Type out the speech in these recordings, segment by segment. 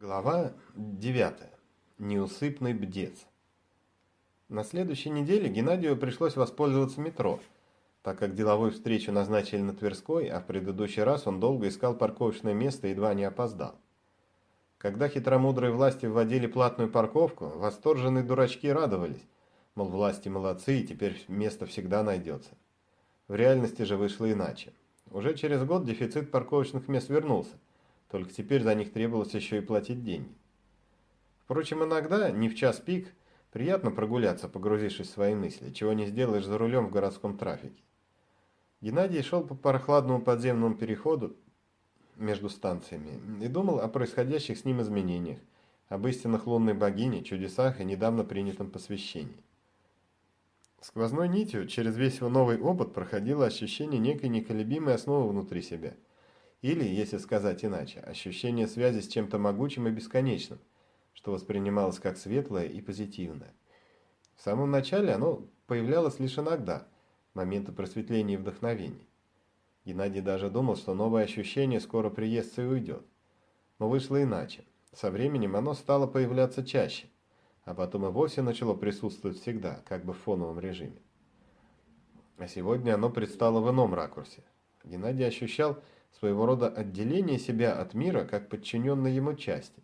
Глава 9. Неусыпный бдец. На следующей неделе Геннадию пришлось воспользоваться метро, так как деловую встречу назначили на Тверской, а в предыдущий раз он долго искал парковочное место и едва не опоздал. Когда хитромудрые власти вводили платную парковку, восторженные дурачки радовались, мол, власти молодцы и теперь место всегда найдется. В реальности же вышло иначе. Уже через год дефицит парковочных мест вернулся – только теперь за них требовалось еще и платить деньги. Впрочем, иногда, не в час пик, приятно прогуляться, погрузившись в свои мысли, чего не сделаешь за рулем в городском трафике. Геннадий шел по прохладному подземному переходу между станциями и думал о происходящих с ним изменениях, об истинных лунной богине, чудесах и недавно принятом посвящении. Сквозной нитью через весь его новый опыт проходило ощущение некой неколебимой основы внутри себя – или, если сказать иначе, ощущение связи с чем-то могучим и бесконечным, что воспринималось как светлое и позитивное. В самом начале оно появлялось лишь иногда, моменты просветления и вдохновений. Геннадий даже думал, что новое ощущение скоро приестся и уйдет. Но вышло иначе. Со временем оно стало появляться чаще, а потом и вовсе начало присутствовать всегда, как бы в фоновом режиме. А сегодня оно предстало в ином ракурсе. Геннадий ощущал, своего рода отделение себя от мира как подчиненной ему части,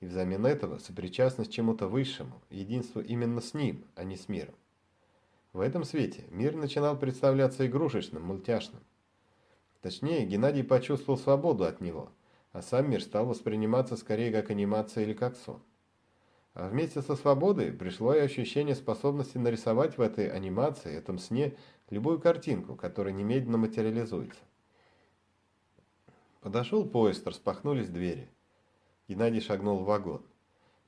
и взамен этого сопричастность чему-то высшему, единство именно с ним, а не с миром. В этом свете мир начинал представляться игрушечным, мультяшным. Точнее, Геннадий почувствовал свободу от него, а сам мир стал восприниматься скорее как анимация или как сон. А вместе со свободой пришло и ощущение способности нарисовать в этой анимации, этом сне, любую картинку, которая немедленно материализуется. Подошел поезд, распахнулись двери. Геннадий шагнул в вагон.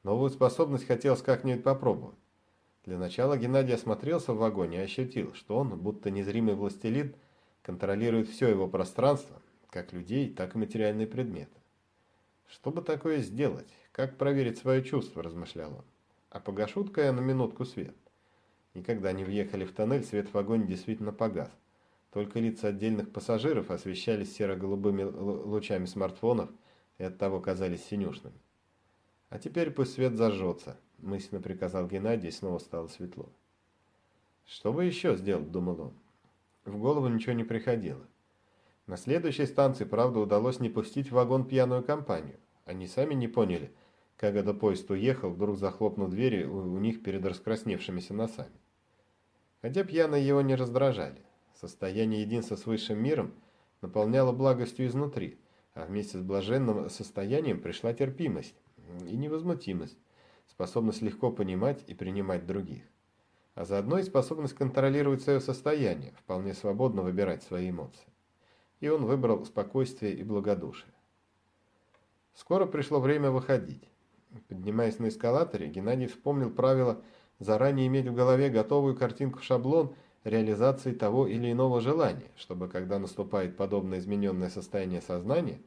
Новую способность хотелось как-нибудь попробовать. Для начала Геннадий осмотрелся в вагоне и ощутил, что он, будто незримый властелин, контролирует все его пространство, как людей, так и материальные предметы. Что бы такое сделать? Как проверить свое чувство, размышлял он. А погашут-ка я на минутку свет. Никогда не въехали в тоннель, свет в вагоне действительно погас. Только лица отдельных пассажиров освещались серо-голубыми лучами смартфонов и оттого казались синюшными. «А теперь пусть свет зажжется», – мысленно приказал Геннадий, и снова стало светло. «Что бы еще сделать?» – думал он. В голову ничего не приходило. На следующей станции, правда, удалось не пустить в вагон пьяную компанию. Они сами не поняли, как этот поезд уехал, вдруг захлопнул двери у них перед раскрасневшимися носами. Хотя пьяные его не раздражали. Состояние единства с высшим миром наполняло благостью изнутри, а вместе с блаженным состоянием пришла терпимость и невозмутимость, способность легко понимать и принимать других. А заодно и способность контролировать свое состояние, вполне свободно выбирать свои эмоции. И он выбрал спокойствие и благодушие. Скоро пришло время выходить. Поднимаясь на эскалаторе, Геннадий вспомнил правило заранее иметь в голове готовую картинку-шаблон – реализации того или иного желания, чтобы, когда наступает подобное измененное состояние сознания,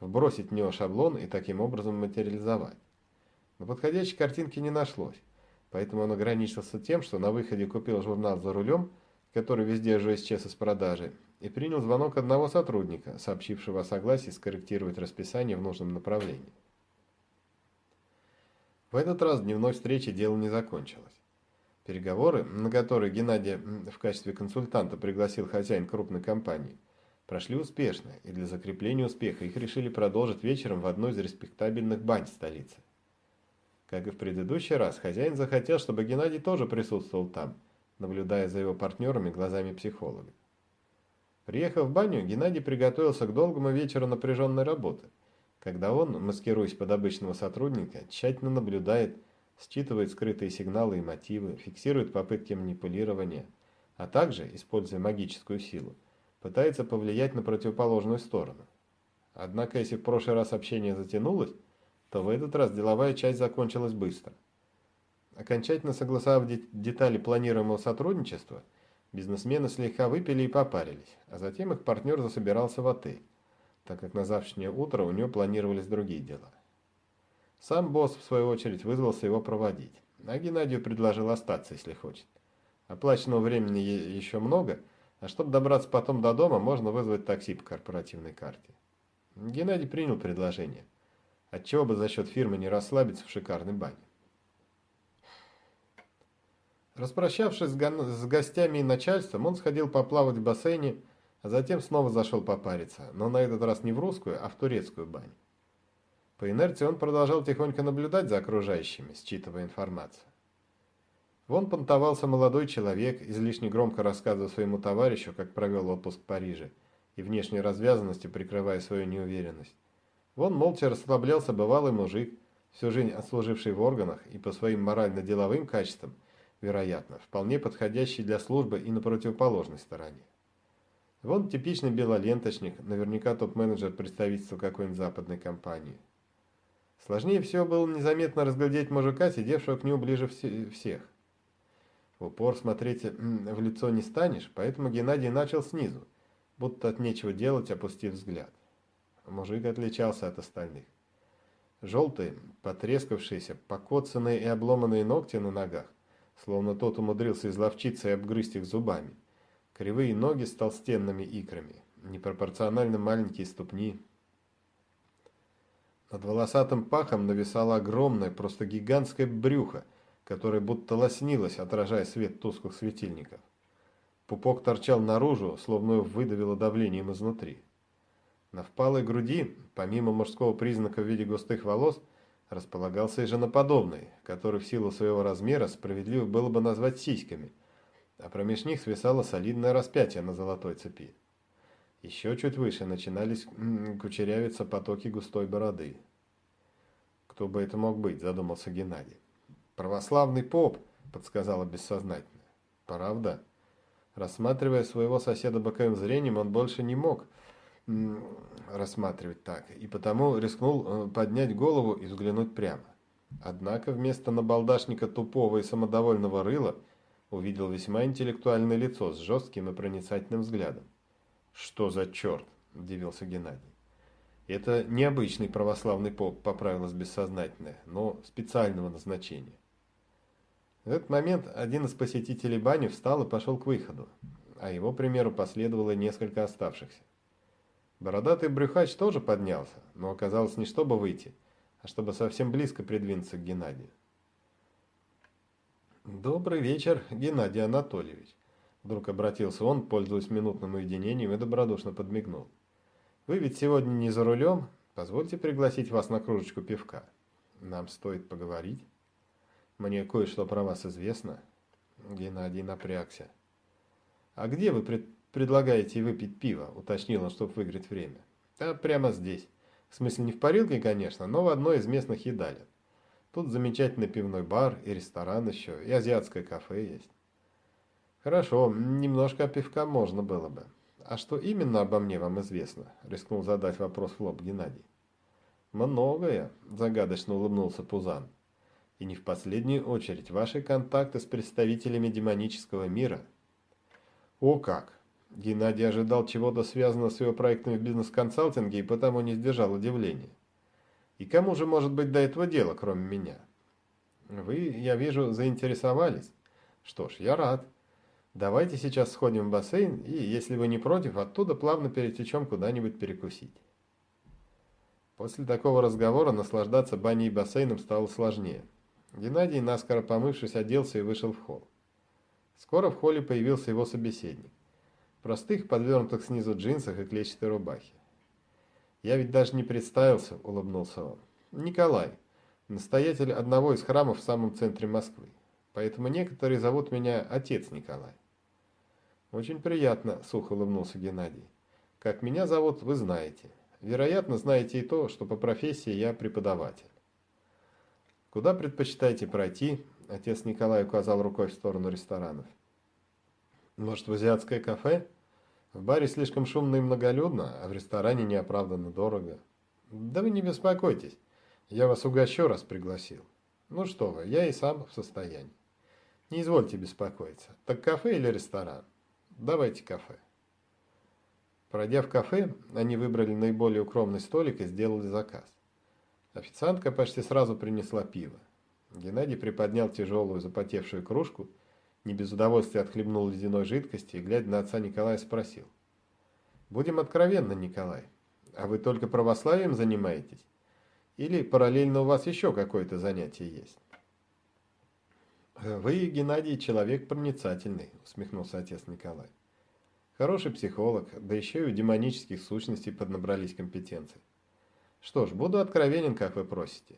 вбросить в него шаблон и таким образом материализовать. Но подходящей картинки не нашлось, поэтому он ограничился тем, что на выходе купил журнал «За рулем», который везде уже исчез из продажи, и принял звонок одного сотрудника, сообщившего о согласии скорректировать расписание в нужном направлении. В этот раз дневной встречи дело не закончилось. Переговоры, на которые Геннадий в качестве консультанта пригласил хозяин крупной компании, прошли успешно, и для закрепления успеха их решили продолжить вечером в одной из респектабельных бань столицы. Как и в предыдущий раз, хозяин захотел, чтобы Геннадий тоже присутствовал там, наблюдая за его партнерами глазами психолога. Приехав в баню, Геннадий приготовился к долгому вечеру напряженной работы, когда он, маскируясь под обычного сотрудника, тщательно наблюдает считывает скрытые сигналы и мотивы, фиксирует попытки манипулирования, а также, используя магическую силу, пытается повлиять на противоположную сторону. Однако, если в прошлый раз общение затянулось, то в этот раз деловая часть закончилась быстро. Окончательно согласовав детали планируемого сотрудничества, бизнесмены слегка выпили и попарились, а затем их партнер засобирался в отель, так как на завтрашнее утро у него планировались другие дела. Сам босс, в свою очередь, вызвался его проводить, а Геннадию предложил остаться, если хочет. Оплаченного времени еще много, а чтобы добраться потом до дома, можно вызвать такси по корпоративной карте. Геннадий принял предложение. Отчего бы за счет фирмы не расслабиться в шикарной бане? Распрощавшись с гостями и начальством, он сходил поплавать в бассейне, а затем снова зашел попариться, но на этот раз не в русскую, а в турецкую баню. По инерции он продолжал тихонько наблюдать за окружающими, считывая информацию. Вон понтовался молодой человек, излишне громко рассказывая своему товарищу, как провел отпуск в Париже, и внешней развязанностью прикрывая свою неуверенность. Вон молча расслаблялся бывалый мужик, всю жизнь отслуживший в органах и по своим морально-деловым качествам, вероятно, вполне подходящий для службы и на противоположной стороне. Вон типичный белоленточник, наверняка топ-менеджер представительства какой-нибудь западной компании. Сложнее всего было незаметно разглядеть мужика, сидевшего к нему ближе всех. В упор смотреть в лицо не станешь, поэтому Геннадий начал снизу, будто от нечего делать, опустив взгляд. Мужик отличался от остальных. Желтые, потрескавшиеся, покоцанные и обломанные ногти на ногах, словно тот умудрился изловчиться и обгрызть их зубами. Кривые ноги с толстенными икрами, непропорционально маленькие ступни. Над волосатым пахом нависало огромное, просто гигантское брюхо, которое будто лоснилось, отражая свет тусклых светильников. Пупок торчал наружу, словно выдавило давлением изнутри. На впалой груди, помимо мужского признака в виде густых волос, располагался и женоподобный, который в силу своего размера справедливо было бы назвать сиськами, а промеж них свисало солидное распятие на золотой цепи. Еще чуть выше начинались кучерявиться потоки густой бороды. «Кто бы это мог быть?» – задумался Геннадий. «Православный поп», – подсказала бессознательно. «Правда?» Рассматривая своего соседа боковым зрением, он больше не мог рассматривать так, и потому рискнул э, поднять голову и взглянуть прямо. Однако вместо набалдашника тупого и самодовольного рыла – увидел весьма интеллектуальное лицо с жестким и проницательным взглядом. «Что за черт?» – удивился Геннадий. «Это необычный православный поп», – поправилось бессознательное, но специального назначения. В этот момент один из посетителей бани встал и пошел к выходу, а его примеру последовало несколько оставшихся. Бородатый брюхач тоже поднялся, но оказалось не чтобы выйти, а чтобы совсем близко придвинуться к Геннадию. «Добрый вечер, Геннадий Анатольевич!» Вдруг обратился он, пользуясь минутным уединением, и добродушно подмигнул. «Вы ведь сегодня не за рулем? Позвольте пригласить вас на кружечку пивка. Нам стоит поговорить. Мне кое-что про вас известно». Геннадий напрягся. «А где вы пред предлагаете выпить пиво?» – уточнил он, чтобы выиграть время. «Да прямо здесь. В смысле не в парилке, конечно, но в одной из местных едалин. Тут замечательный пивной бар и ресторан еще, и азиатское кафе есть. Хорошо, немножко пивка можно было бы. А что именно обо мне вам известно? Рискнул задать вопрос в лоб Геннадий. Многое, загадочно улыбнулся Пузан. И не в последнюю очередь ваши контакты с представителями демонического мира. О как! Геннадий ожидал чего-то связанного с его проектами в бизнес-консалтинге и потому не сдержал удивления. И кому же может быть до этого дела, кроме меня? Вы, я вижу, заинтересовались. Что ж, я рад. Давайте сейчас сходим в бассейн и, если вы не против, оттуда плавно перетечем куда-нибудь перекусить. После такого разговора наслаждаться баней и бассейном стало сложнее. Геннадий, наскоро помывшись, оделся и вышел в холл. Скоро в холле появился его собеседник. Простых, подвернутых снизу джинсах и клетчатой рубахе. «Я ведь даже не представился», — улыбнулся он. «Николай, настоятель одного из храмов в самом центре Москвы. Поэтому некоторые зовут меня Отец Николай». «Очень приятно», — сухо улыбнулся Геннадий. «Как меня зовут, вы знаете. Вероятно, знаете и то, что по профессии я преподаватель». «Куда предпочитаете пройти?» — отец Николай указал рукой в сторону ресторанов. «Может, в азиатское кафе?» В баре слишком шумно и многолюдно, а в ресторане неоправданно дорого. Да вы не беспокойтесь, я вас угощу, раз пригласил. Ну что вы, я и сам в состоянии. Не извольте беспокоиться. Так кафе или ресторан? Давайте кафе. Пройдя в кафе, они выбрали наиболее укромный столик и сделали заказ. Официантка почти сразу принесла пиво. Геннадий приподнял тяжелую запотевшую кружку не без удовольствия отхлебнул ледяной жидкости и, глядя на отца Николая, спросил. «Будем откровенны, Николай, а вы только православием занимаетесь? Или параллельно у вас еще какое-то занятие есть? «Вы, Геннадий, человек проницательный», — усмехнулся отец Николай. «Хороший психолог, да еще и у демонических сущностей поднабрались компетенции. Что ж, буду откровенен, как вы просите.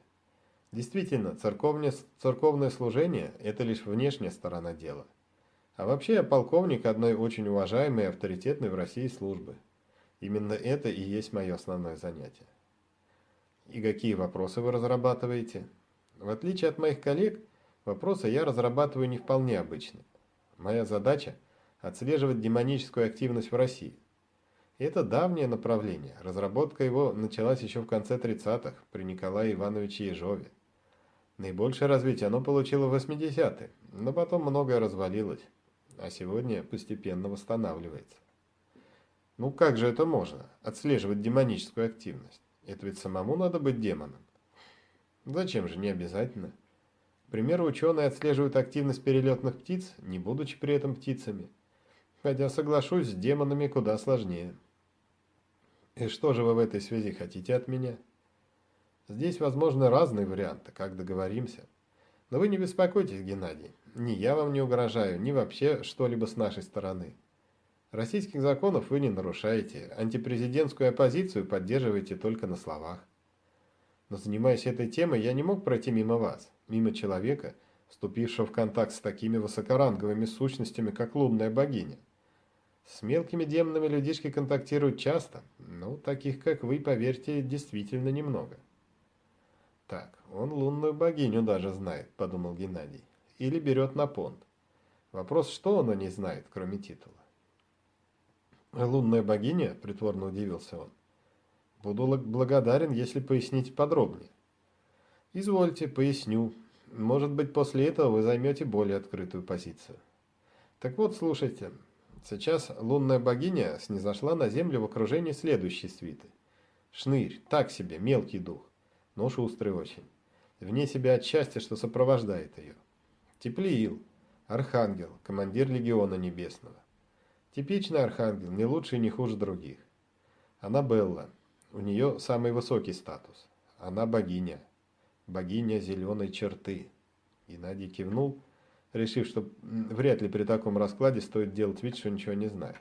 Действительно, церковное, церковное служение – это лишь внешняя сторона дела. А вообще я полковник одной очень уважаемой и авторитетной в России службы. Именно это и есть мое основное занятие. И какие вопросы вы разрабатываете? В отличие от моих коллег – Вопросы я разрабатываю не вполне обычные. Моя задача – отслеживать демоническую активность в России. это давнее направление, разработка его началась еще в конце 30-х при Николае Ивановиче Ежове. Наибольшее развитие оно получило в 80-е, но потом многое развалилось, а сегодня постепенно восстанавливается. Ну как же это можно, отслеживать демоническую активность? Это ведь самому надо быть демоном. Зачем же, не обязательно примеру, ученые отслеживают активность перелетных птиц, не будучи при этом птицами. Хотя, соглашусь, с демонами куда сложнее. И что же вы в этой связи хотите от меня? Здесь возможны разные варианты, как договоримся. Но вы не беспокойтесь, Геннадий. Ни я вам не угрожаю, ни вообще что-либо с нашей стороны. Российских законов вы не нарушаете, антипрезидентскую оппозицию поддерживаете только на словах. Но занимаясь этой темой, я не мог пройти мимо вас мимо человека, вступившего в контакт с такими высокоранговыми сущностями, как лунная богиня. С мелкими демонами людишки контактируют часто, но таких, как вы, поверьте, действительно немного. Так, он лунную богиню даже знает, подумал Геннадий, или берет на понт. Вопрос, что он о ней знает, кроме титула. «Лунная богиня?» – притворно удивился он. «Буду благодарен, если поясните подробнее». «Извольте, поясню. Может быть, после этого вы займете более открытую позицию. Так вот, слушайте. Сейчас лунная богиня снизошла на землю в окружении следующей свиты. Шнырь, так себе, мелкий дух, но шустрый очень. Вне себя от счастья, что сопровождает ее. Теплиил, архангел, командир легиона небесного. Типичный архангел, не лучше и не хуже других. Она Белла, у нее самый высокий статус. Она богиня богиня зеленой черты. Геннадий кивнул, решив, что вряд ли при таком раскладе стоит делать вид, что ничего не знает.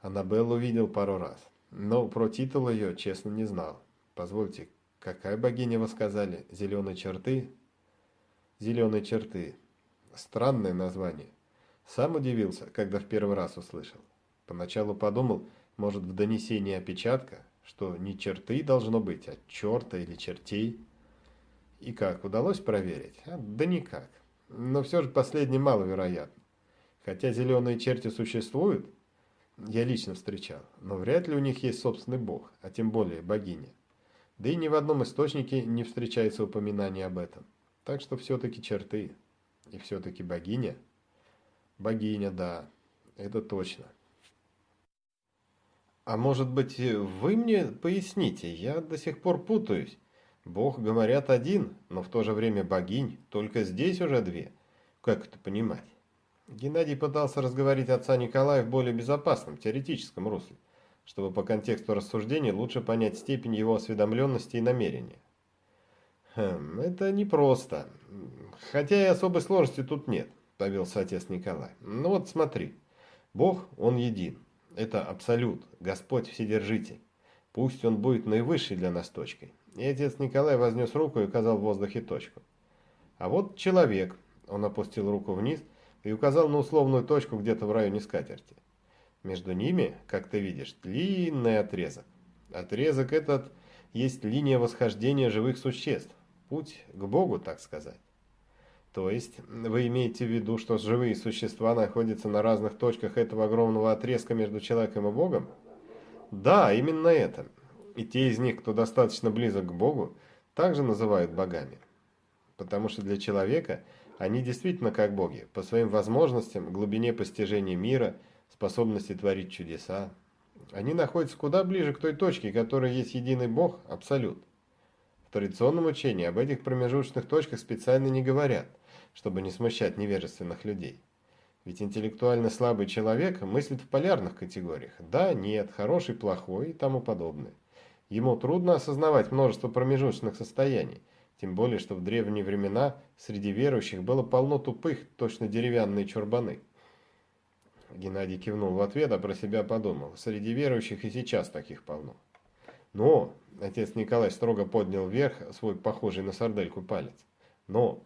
Аннабеллу видел пару раз, но про титул ее, честно, не знал. Позвольте, какая богиня вы сказали? Зеленой черты? Зеленой черты. Странное название. Сам удивился, когда в первый раз услышал. Поначалу подумал, может в донесении опечатка, что не черты должно быть, а черта или чертей. И как, удалось проверить? А, да никак. Но все же последнее маловероятно. Хотя зеленые черти существуют, я лично встречал, но вряд ли у них есть собственный бог, а тем более богиня. Да и ни в одном источнике не встречается упоминание об этом. Так что все-таки черты. И все-таки богиня? Богиня, да, это точно. А может быть, вы мне поясните, я до сих пор путаюсь. Бог, говорят, один, но в то же время богинь, только здесь уже две. Как это понимать? Геннадий пытался разговорить отца Николая в более безопасном, теоретическом русле, чтобы по контексту рассуждений лучше понять степень его осведомленности и намерения. Хм, это непросто. Хотя и особой сложности тут нет, повелся отец Николай. Ну вот смотри, Бог, Он един. Это абсолют, Господь Вседержитель. Пусть Он будет наивысшей для нас точкой. И отец Николай вознес руку и указал в воздухе точку. А вот человек. Он опустил руку вниз и указал на условную точку где-то в районе скатерти. Между ними, как ты видишь, длинный отрезок. Отрезок этот есть линия восхождения живых существ. Путь к Богу, так сказать. То есть, вы имеете в виду, что живые существа находятся на разных точках этого огромного отрезка между человеком и Богом? Да, именно это. И те из них, кто достаточно близок к Богу, также называют богами. Потому что для человека они действительно как боги, по своим возможностям, глубине постижения мира, способности творить чудеса. Они находятся куда ближе к той точке, которая есть единый Бог, Абсолют. В традиционном учении об этих промежуточных точках специально не говорят, чтобы не смущать невежественных людей. Ведь интеллектуально слабый человек мыслит в полярных категориях. Да, нет, хороший, плохой и тому подобное. Ему трудно осознавать множество промежуточных состояний, тем более, что в древние времена среди верующих было полно тупых, точно деревянные чурбаны. Геннадий кивнул в ответ, а про себя подумал, среди верующих и сейчас таких полно. Но, отец Николай строго поднял вверх свой похожий на сардельку палец, но,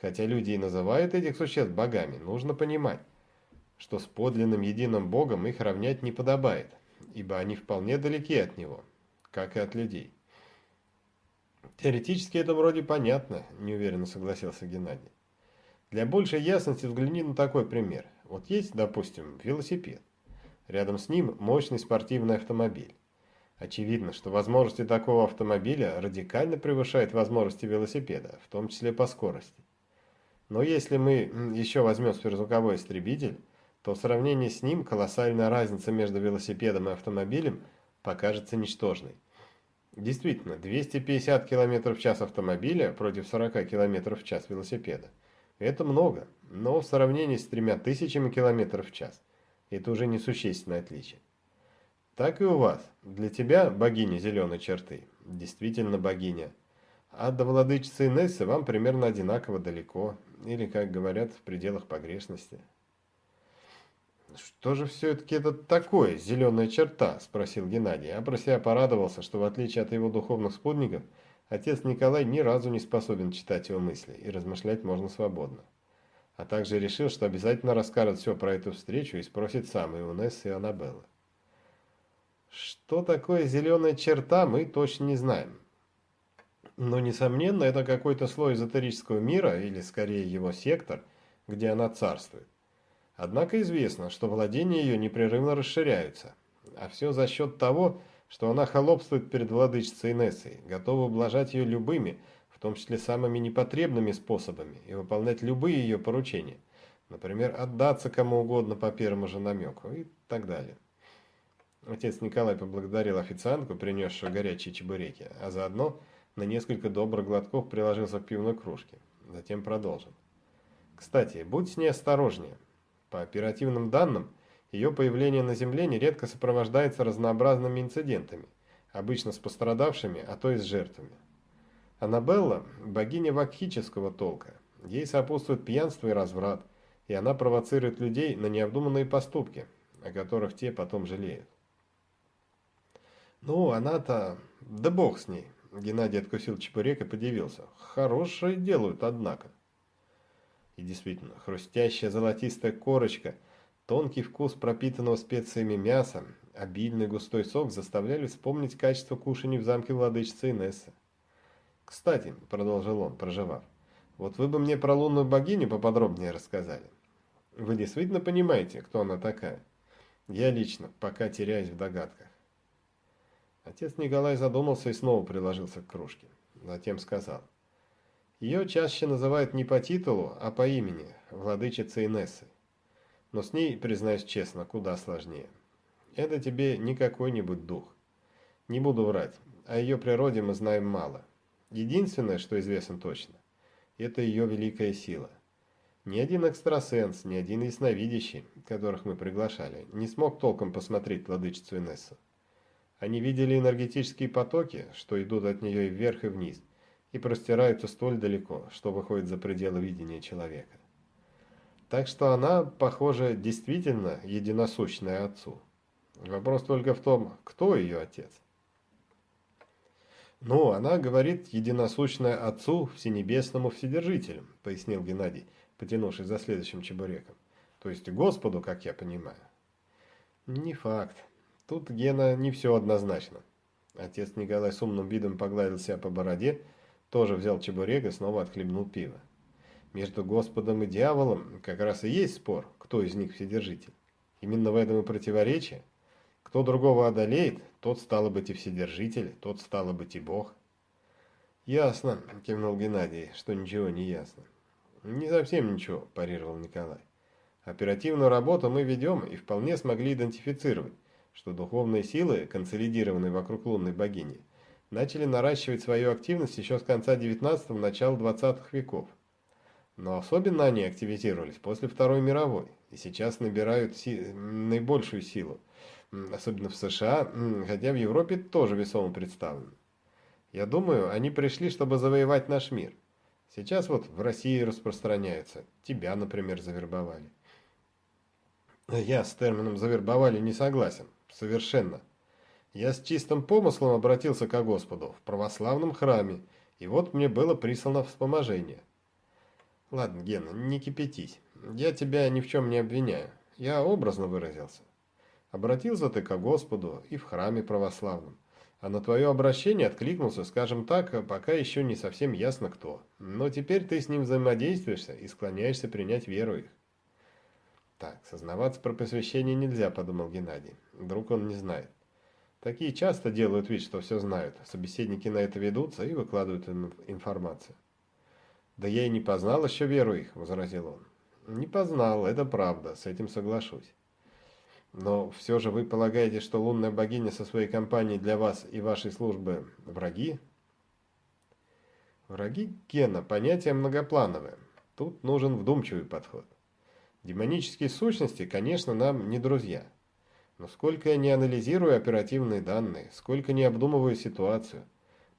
хотя люди и называют этих существ богами, нужно понимать, что с подлинным единым богом их равнять не подобает, ибо они вполне далеки от него, как и от людей. Теоретически это вроде понятно, неуверенно согласился Геннадий. Для большей ясности взгляни на такой пример. Вот есть, допустим, велосипед. Рядом с ним мощный спортивный автомобиль. Очевидно, что возможности такого автомобиля радикально превышают возможности велосипеда, в том числе по скорости. Но если мы еще возьмем сверхзвуковой истребитель, то в сравнении с ним колоссальная разница между велосипедом и автомобилем покажется ничтожной. Действительно, 250 км в час автомобиля против 40 км в час велосипеда. Это много, но в сравнении с тремя тысячами км в час это уже несущественное отличие. Так и у вас. Для тебя богиня зеленой черты. Действительно богиня. А до владычицы Инессы вам примерно одинаково далеко. Или, как говорят, в пределах погрешности. «Что же все-таки это такое, зеленая черта?» – спросил Геннадий, а про себя порадовался, что в отличие от его духовных спутников, отец Николай ни разу не способен читать его мысли, и размышлять можно свободно. А также решил, что обязательно расскажет все про эту встречу и спросит сам и у Нессы и Аннабеллы. Что такое зеленая черта, мы точно не знаем. Но, несомненно, это какой-то слой эзотерического мира, или скорее его сектор, где она царствует. Однако известно, что владения ее непрерывно расширяются, а все за счет того, что она холопствует перед владычицей Нессой, готова ублажать ее любыми, в том числе самыми непотребными способами, и выполнять любые ее поручения, например, отдаться кому угодно по первому же намеку и так далее. Отец Николай поблагодарил официантку, принесшую горячие чебуреки, а заодно на несколько добрых глотков приложился к пивной кружке. Затем продолжил. Кстати, будь с ней осторожнее. По оперативным данным, ее появление на Земле нередко сопровождается разнообразными инцидентами, обычно с пострадавшими, а то и с жертвами. Аннабелла – богиня вакхического толка. Ей сопутствует пьянство и разврат, и она провоцирует людей на необдуманные поступки, о которых те потом жалеют. Ну, она-то... Да бог с ней. Геннадий откусил чебурек и подивился. Хорошее делают, однако. И действительно, хрустящая золотистая корочка, тонкий вкус пропитанного специями мяса, обильный густой сок заставляли вспомнить качество кушаний в замке владычицы Инессы. «Кстати», — продолжил он, проживав, — «вот вы бы мне про лунную богиню поподробнее рассказали. Вы действительно понимаете, кто она такая? Я лично пока теряюсь в догадках». Отец Николай задумался и снова приложился к кружке. Затем сказал — ее чаще называют не по титулу, а по имени, владычица Инессы. Но с ней, признаюсь честно, куда сложнее. Это тебе не какой-нибудь дух. Не буду врать, о ее природе мы знаем мало. Единственное, что известно точно, это ее великая сила. Ни один экстрасенс, ни один ясновидящий, которых мы приглашали, не смог толком посмотреть владычицу Инессу. Они видели энергетические потоки, что идут от нее и вверх, и вниз, и простираются столь далеко, что выходит за пределы видения человека. Так что она, похоже, действительно единосущная отцу. Вопрос только в том, кто ее отец. «Ну, она говорит единосущная отцу всенебесному вседержителю», пояснил Геннадий, потянувшись за следующим чебуреком. «То есть Господу, как я понимаю». «Не факт. Тут, Гена, не все однозначно». Отец Николай с умным видом погладил себя по бороде, тоже взял чебурек и снова отхлебнул пиво. Между Господом и дьяволом как раз и есть спор, кто из них вседержитель. Именно в этом и противоречие. Кто другого одолеет, тот стало быть и вседержитель, тот стало быть и Бог. «Ясно», – кивнул Геннадий, – «что ничего не ясно». «Не совсем ничего», – парировал Николай. «Оперативную работу мы ведем и вполне смогли идентифицировать, что духовные силы, консолидированные вокруг лунной богини, начали наращивать свою активность еще с конца 19-го, начала 20-х веков. Но особенно они активизировались после Второй мировой и сейчас набирают си наибольшую силу. особенно в США, хотя в Европе тоже весомо представлены. Я думаю, они пришли, чтобы завоевать наш мир. Сейчас вот в России распространяются. Тебя, например, завербовали. Я с термином «завербовали» не согласен. Совершенно. Я с чистым помыслом обратился к Господу в православном храме, и вот мне было прислано вспоможение. Ладно, Гена, не кипятись. Я тебя ни в чем не обвиняю. Я образно выразился. Обратился ты к Господу и в храме православном. А на твое обращение откликнулся, скажем так, пока еще не совсем ясно кто. Но теперь ты с ним взаимодействуешься и склоняешься принять веру их. Так, сознаваться про посвящение нельзя, подумал Геннадий. Вдруг он не знает. Такие часто делают вид, что все знают. Собеседники на это ведутся и выкладывают информацию. «Да я и не познал еще веру их», — возразил он. «Не познал, это правда, с этим соглашусь. Но все же вы полагаете, что лунная богиня со своей компанией для вас и вашей службы враги? Враги Гена – понятие многоплановое. Тут нужен вдумчивый подход. Демонические сущности, конечно, нам не друзья. Но сколько я не анализирую оперативные данные, сколько не обдумываю ситуацию,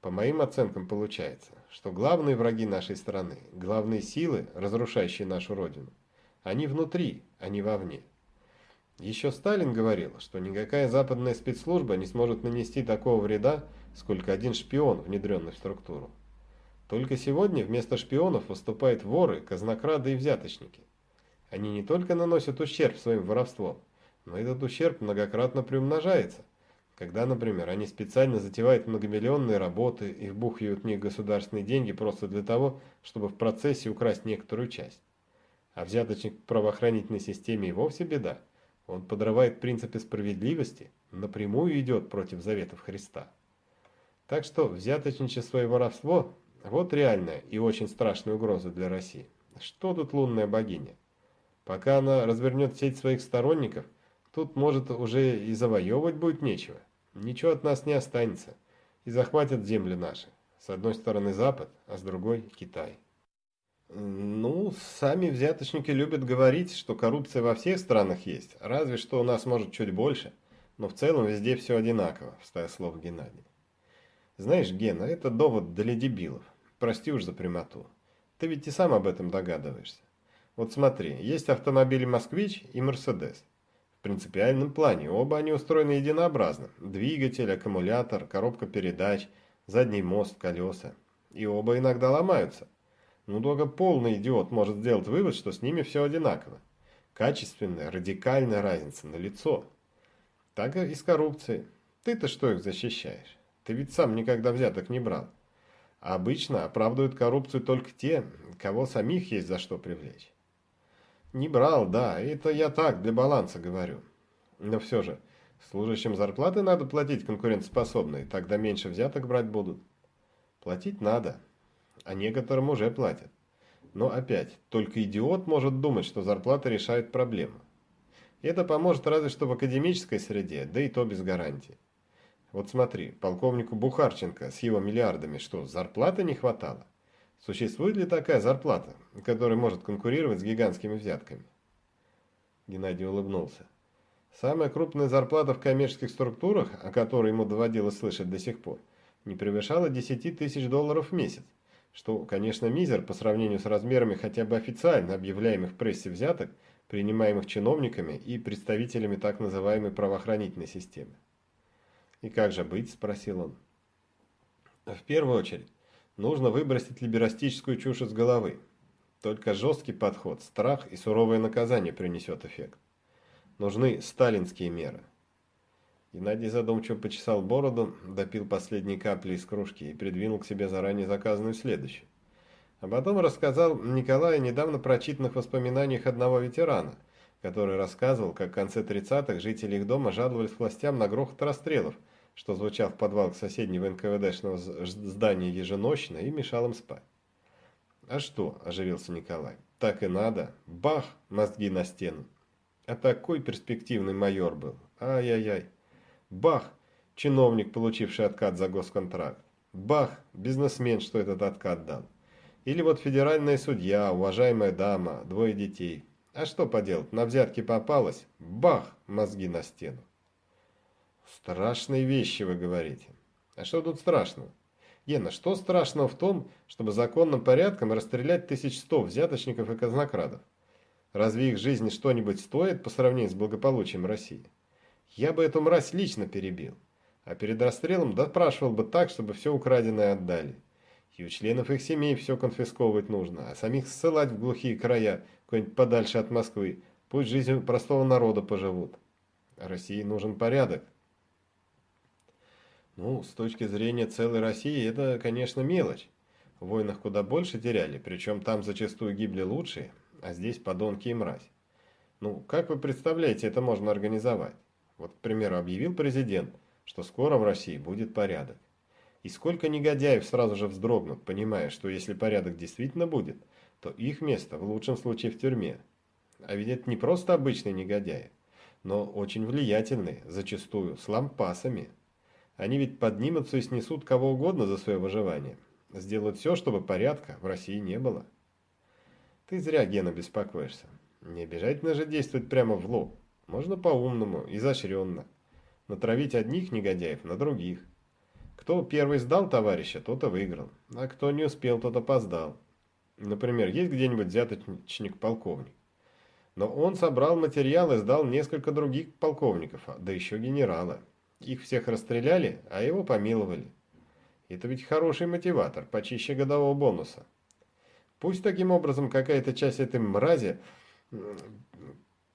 по моим оценкам получается, что главные враги нашей страны, главные силы, разрушающие нашу Родину, они внутри, а не вовне. Еще Сталин говорил, что никакая западная спецслужба не сможет нанести такого вреда, сколько один шпион, внедренный в структуру. Только сегодня вместо шпионов выступают воры, казнокрады и взяточники. Они не только наносят ущерб своим воровством, но этот ущерб многократно приумножается. Когда, например, они специально затевают многомиллионные работы и вбухивают в них государственные деньги просто для того, чтобы в процессе украсть некоторую часть. А взяточник в правоохранительной системе и вовсе беда. Он подрывает принципы справедливости, напрямую идет против заветов Христа. Так что взяточничество и воровство – вот реальная и очень страшная угроза для России. Что тут лунная богиня? Пока она развернет сеть своих сторонников, тут, может, уже и завоевывать будет нечего. Ничего от нас не останется. И захватят земли наши. С одной стороны Запад, а с другой – Китай. Ну, сами взяточники любят говорить, что коррупция во всех странах есть, разве что у нас может чуть больше, но в целом везде все одинаково, вставил слово Геннадий. Знаешь, Гена, это довод для дебилов. Прости уж за прямоту. Ты ведь и сам об этом догадываешься. Вот смотри, есть автомобили «Москвич» и «Мерседес». Принципиальном плане оба они устроены единообразно. Двигатель, аккумулятор, коробка передач, задний мост, колеса. И оба иногда ломаются – ну только полный идиот может сделать вывод, что с ними все одинаково. Качественная, радикальная разница на лицо. Так и с коррупцией. Ты-то что их защищаешь? Ты ведь сам никогда взяток не брал. А обычно оправдывают коррупцию только те, кого самих есть за что привлечь. Не брал, да, это я так, для баланса говорю. Но все же, служащим зарплаты надо платить конкурентоспособные, тогда меньше взяток брать будут. Платить надо, а некоторым уже платят. Но опять, только идиот может думать, что зарплата решает проблему. Это поможет разве что в академической среде, да и то без гарантии. Вот смотри, полковнику Бухарченко с его миллиардами что, зарплаты не хватало? Существует ли такая зарплата, которая может конкурировать с гигантскими взятками? Геннадий улыбнулся. Самая крупная зарплата в коммерческих структурах, о которой ему доводилось слышать до сих пор, не превышала 10 тысяч долларов в месяц что, конечно, мизер по сравнению с размерами хотя бы официально объявляемых в прессе взяток, принимаемых чиновниками и представителями так называемой правоохранительной системы. «И как же быть?» – спросил он. «В первую очередь, нужно выбросить либерастическую чушь из головы. Только жесткий подход, страх и суровое наказание принесет эффект. Нужны сталинские меры. Геннадий задумчиво почесал бороду, допил последние капли из кружки и придвинул к себе заранее заказанную следующую. А потом рассказал Николаю о недавно прочитанных воспоминаниях одного ветерана, который рассказывал, как в конце 30-х жители их дома жаловались властям на грохот расстрелов, что звучал в подвалах соседнего НКВДшного здания еженочно и мешал им спать. «А что?» – оживился Николай. «Так и надо. Бах! Мозги на стену. А такой перспективный майор был. Ай-яй-яй!» Бах! Чиновник, получивший откат за госконтракт. Бах! Бизнесмен, что этот откат дал. Или вот федеральная судья, уважаемая дама, двое детей. А что поделать, на взятки попалась? Бах! Мозги на стену. Страшные вещи вы говорите. А что тут страшного? Гена, что страшного в том, чтобы законным порядком расстрелять тысяч сто взяточников и казнокрадов? Разве их жизни что-нибудь стоит по сравнению с благополучием России? Я бы эту мразь лично перебил, а перед расстрелом допрашивал бы так, чтобы все украденное отдали. И у членов их семей все конфисковывать нужно, а самих ссылать в глухие края, куда-нибудь подальше от Москвы, пусть жизнью простого народа поживут. России нужен порядок. Ну, с точки зрения целой России, это, конечно, мелочь. В войнах куда больше теряли, причем там зачастую гибли лучшие, а здесь подонки и мразь. Ну, как вы представляете, это можно организовать? Вот, к примеру, объявил президент, что скоро в России будет порядок. И сколько негодяев сразу же вздрогнут, понимая, что если порядок действительно будет, то их место в лучшем случае в тюрьме. А ведь это не просто обычные негодяи, но очень влиятельные, зачастую, с лампасами. Они ведь поднимутся и снесут кого угодно за свое выживание. Сделают все, чтобы порядка в России не было. Ты зря, Гена, беспокоишься. Не обязательно же действовать прямо в лоб. Можно по-умному, изощренно. Натравить одних негодяев на других. Кто первый сдал товарища, тот и выиграл. А кто не успел, тот опоздал. Например, есть где-нибудь взяточник-полковник. Но он собрал материал и сдал несколько других полковников, да еще генерала. Их всех расстреляли, а его помиловали. Это ведь хороший мотиватор, почище годового бонуса. Пусть таким образом какая-то часть этой мрази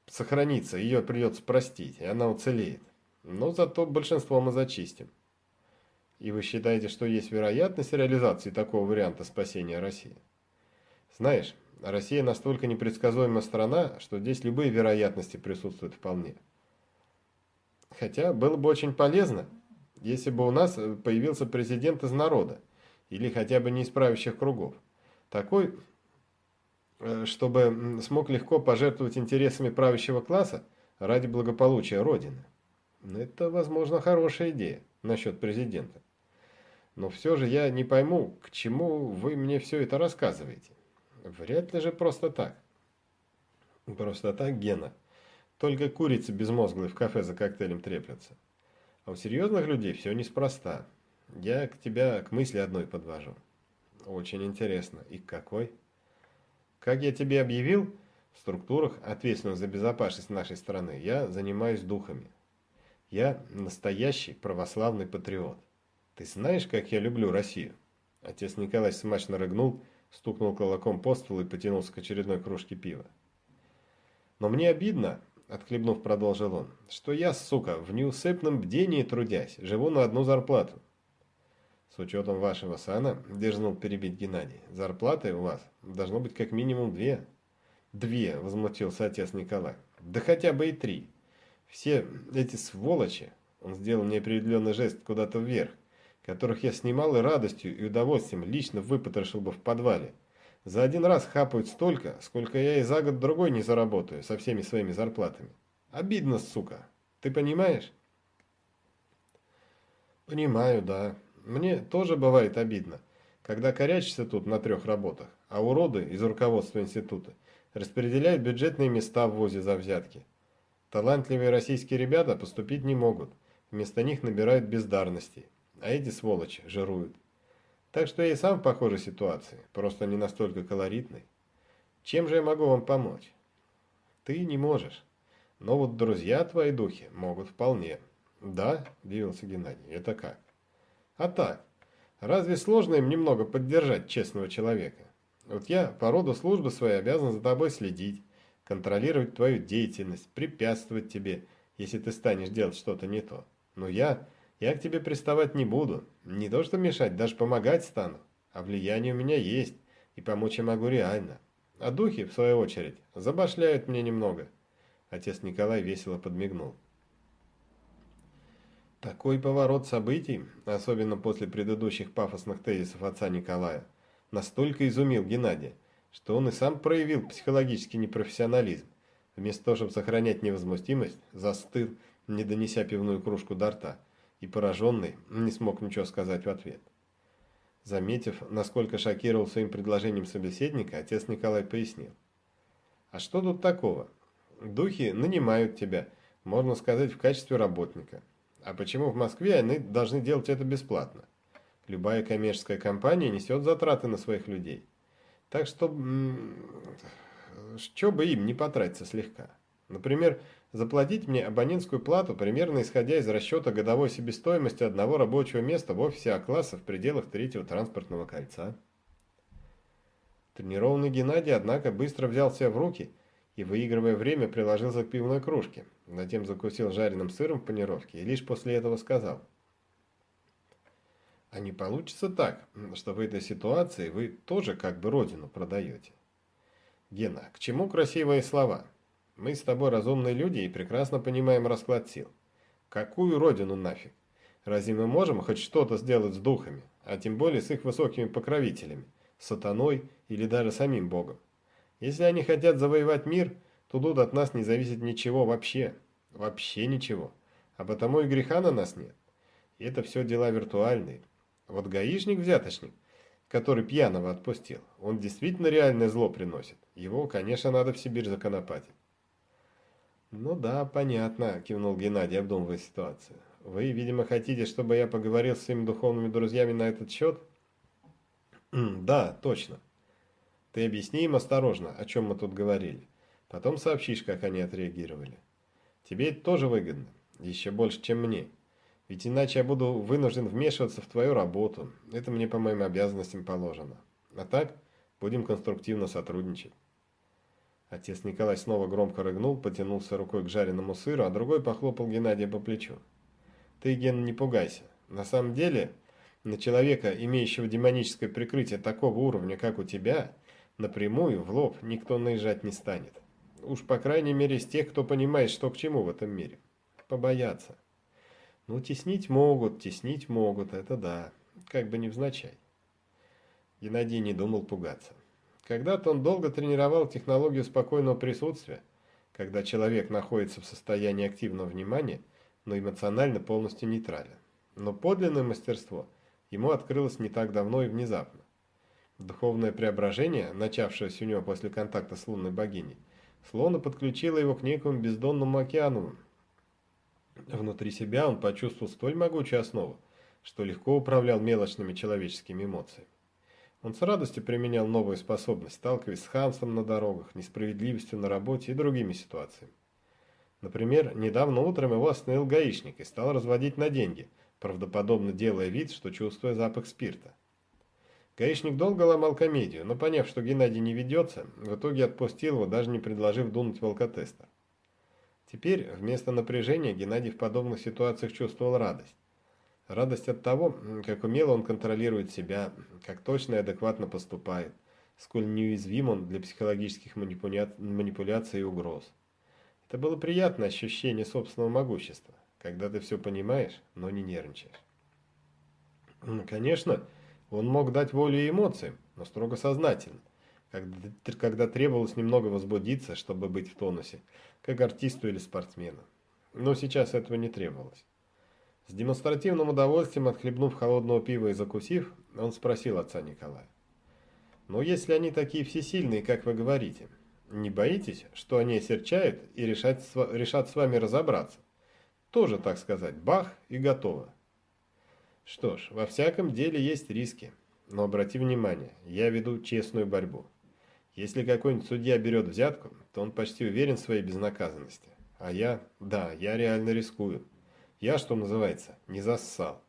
сохранится, ее придется простить, и она уцелеет. Но зато большинство мы зачистим. И вы считаете, что есть вероятность реализации такого варианта спасения России? Знаешь, Россия настолько непредсказуемая страна, что здесь любые вероятности присутствуют вполне. Хотя было бы очень полезно, если бы у нас э, появился президент из народа, или хотя бы не из правящих кругов. Такой, э, чтобы смог легко пожертвовать интересами правящего класса ради благополучия Родины. Это, возможно, хорошая идея насчет президента. Но все же я не пойму, к чему вы мне все это рассказываете. Вряд ли же просто так. Просто так, Гена. Только курицы безмозглые в кафе за коктейлем треплются. А у серьезных людей все неспроста. Я к тебя к мысли одной подвожу. Очень интересно. И какой? Как я тебе объявил, в структурах, ответственных за безопасность нашей страны, я занимаюсь духами. Я настоящий православный патриот. Ты знаешь, как я люблю Россию? Отец Николай смачно рыгнул, стукнул кулаком по столу и потянулся к очередной кружке пива. Но мне обидно, отхлебнув, продолжил он, что я, сука, в неусыпном бдении трудясь, живу на одну зарплату. С учетом вашего сана, дерзнул перебить Геннадий, зарплаты у вас должно быть как минимум две. Две, возмутился отец Николай. Да хотя бы и три. Все эти сволочи, он сделал неопределенный жест куда-то вверх, которых я снимал и радостью и удовольствием лично выпотрошил бы в подвале, за один раз хапают столько, сколько я и за год другой не заработаю со всеми своими зарплатами. Обидно, сука. Ты понимаешь? Понимаю, да. Мне тоже бывает обидно, когда корячишься тут на трех работах, а уроды из руководства института распределяют бюджетные места в ВУЗе за взятки. Талантливые российские ребята поступить не могут, вместо них набирают бездарностей, а эти сволочи жируют. Так что я и сам в похожей ситуации, просто не настолько колоритный. Чем же я могу вам помочь? Ты не можешь. Но вот друзья твои духи могут вполне. Да, удивился Геннадий, это как? А так, разве сложно им немного поддержать честного человека? Вот я по роду службы своей обязан за тобой следить, контролировать твою деятельность, препятствовать тебе, если ты станешь делать что-то не то. Но я я к тебе приставать не буду. Не то что мешать, даже помогать стану. А влияние у меня есть, и помочь я могу реально. А духи, в свою очередь, забашляют мне немного. Отец Николай весело подмигнул. Такой поворот событий, особенно после предыдущих пафосных тезисов отца Николая, настолько изумил Геннадия, что он и сам проявил психологический непрофессионализм. Вместо того, чтобы сохранять невозмутимость, застыл, не донеся пивную кружку до рта и пораженный не смог ничего сказать в ответ. Заметив, насколько шокировал своим предложением собеседника, отец Николай пояснил. «А что тут такого? Духи нанимают тебя, можно сказать, в качестве работника. А почему в Москве они должны делать это бесплатно? Любая коммерческая компания несет затраты на своих людей. Так что, что бы им не потратиться слегка. Например, заплатить мне абонентскую плату примерно исходя из расчета годовой себестоимости одного рабочего места в офисе А-класса в пределах третьего транспортного кольца. Тренированный Геннадий, однако, быстро взял себя в руки и, выигрывая время, приложился к пивной кружке. Затем закусил жареным сыром в панировке и лишь после этого сказал. А не получится так, что в этой ситуации вы тоже как бы родину продаете? Гена, к чему красивые слова? Мы с тобой разумные люди и прекрасно понимаем расклад сил. Какую родину нафиг? Разве мы можем хоть что-то сделать с духами, а тем более с их высокими покровителями, сатаной или даже самим Богом? Если они хотят завоевать мир, то тут от нас не зависит ничего вообще. Вообще ничего. А потому и греха на нас нет. И это все дела виртуальные. Вот гаишник-взяточник, который пьяного отпустил, он действительно реальное зло приносит. Его, конечно, надо в Сибирь законопатить. «Ну да, понятно», – кивнул Геннадий, обдумывая ситуацию. «Вы, видимо, хотите, чтобы я поговорил с своими духовными друзьями на этот счет?» «Да, точно. Ты объясни им осторожно, о чем мы тут говорили. Потом сообщишь, как они отреагировали. Тебе это тоже выгодно, еще больше, чем мне. Ведь иначе я буду вынужден вмешиваться в твою работу. Это мне по моим обязанностям положено. А так, будем конструктивно сотрудничать». Отец Николай снова громко рыгнул, потянулся рукой к жареному сыру, а другой похлопал Геннадия по плечу. «Ты, Ген, не пугайся. На самом деле, на человека, имеющего демоническое прикрытие такого уровня, как у тебя, напрямую, в лоб, никто наезжать не станет. Уж, по крайней мере, из тех, кто понимает, что к чему в этом мире. Побояться. Ну, теснить могут, теснить могут, это да, как бы невзначай». Геннадий не думал пугаться. Когда-то он долго тренировал технологию спокойного присутствия, когда человек находится в состоянии активного внимания, но эмоционально полностью нейтрален. Но подлинное мастерство ему открылось не так давно и внезапно. Духовное преображение, начавшееся у него после контакта с лунной богиней, словно подключило его к некому бездонному океану. Внутри себя он почувствовал столь могучую основу, что легко управлял мелочными человеческими эмоциями. Он с радостью применял новую способность, сталкиваясь с хамством на дорогах, несправедливостью на работе и другими ситуациями. Например, недавно утром его остановил гаишник и стал разводить на деньги, правдоподобно делая вид, что чувствуя запах спирта. Гаишник долго ломал комедию, но поняв, что Геннадий не ведется, в итоге отпустил его, даже не предложив дунуть в алкотестер. Теперь вместо напряжения Геннадий в подобных ситуациях чувствовал радость. Радость от того, как умело он контролирует себя, как точно и адекватно поступает, сколь неуязвим он для психологических манипуля... манипуляций и угроз. Это было приятное ощущение собственного могущества, когда ты все понимаешь, но не нервничаешь. Конечно, он мог дать волю и эмоциям, но строго сознательно, когда, когда требовалось немного возбудиться, чтобы быть в тонусе, как артисту или спортсмену. Но сейчас этого не требовалось. С демонстративным удовольствием отхлебнув холодного пива и закусив, он спросил отца Николая. «Но если они такие всесильные, как вы говорите, не боитесь, что они осерчают и решат, решат с вами разобраться? Тоже, так сказать, бах и готово». Что ж, во всяком деле есть риски. Но обрати внимание, я веду честную борьбу. Если какой-нибудь судья берет взятку, то он почти уверен в своей безнаказанности. А я, да, я реально рискую. Я, что называется, не зассал.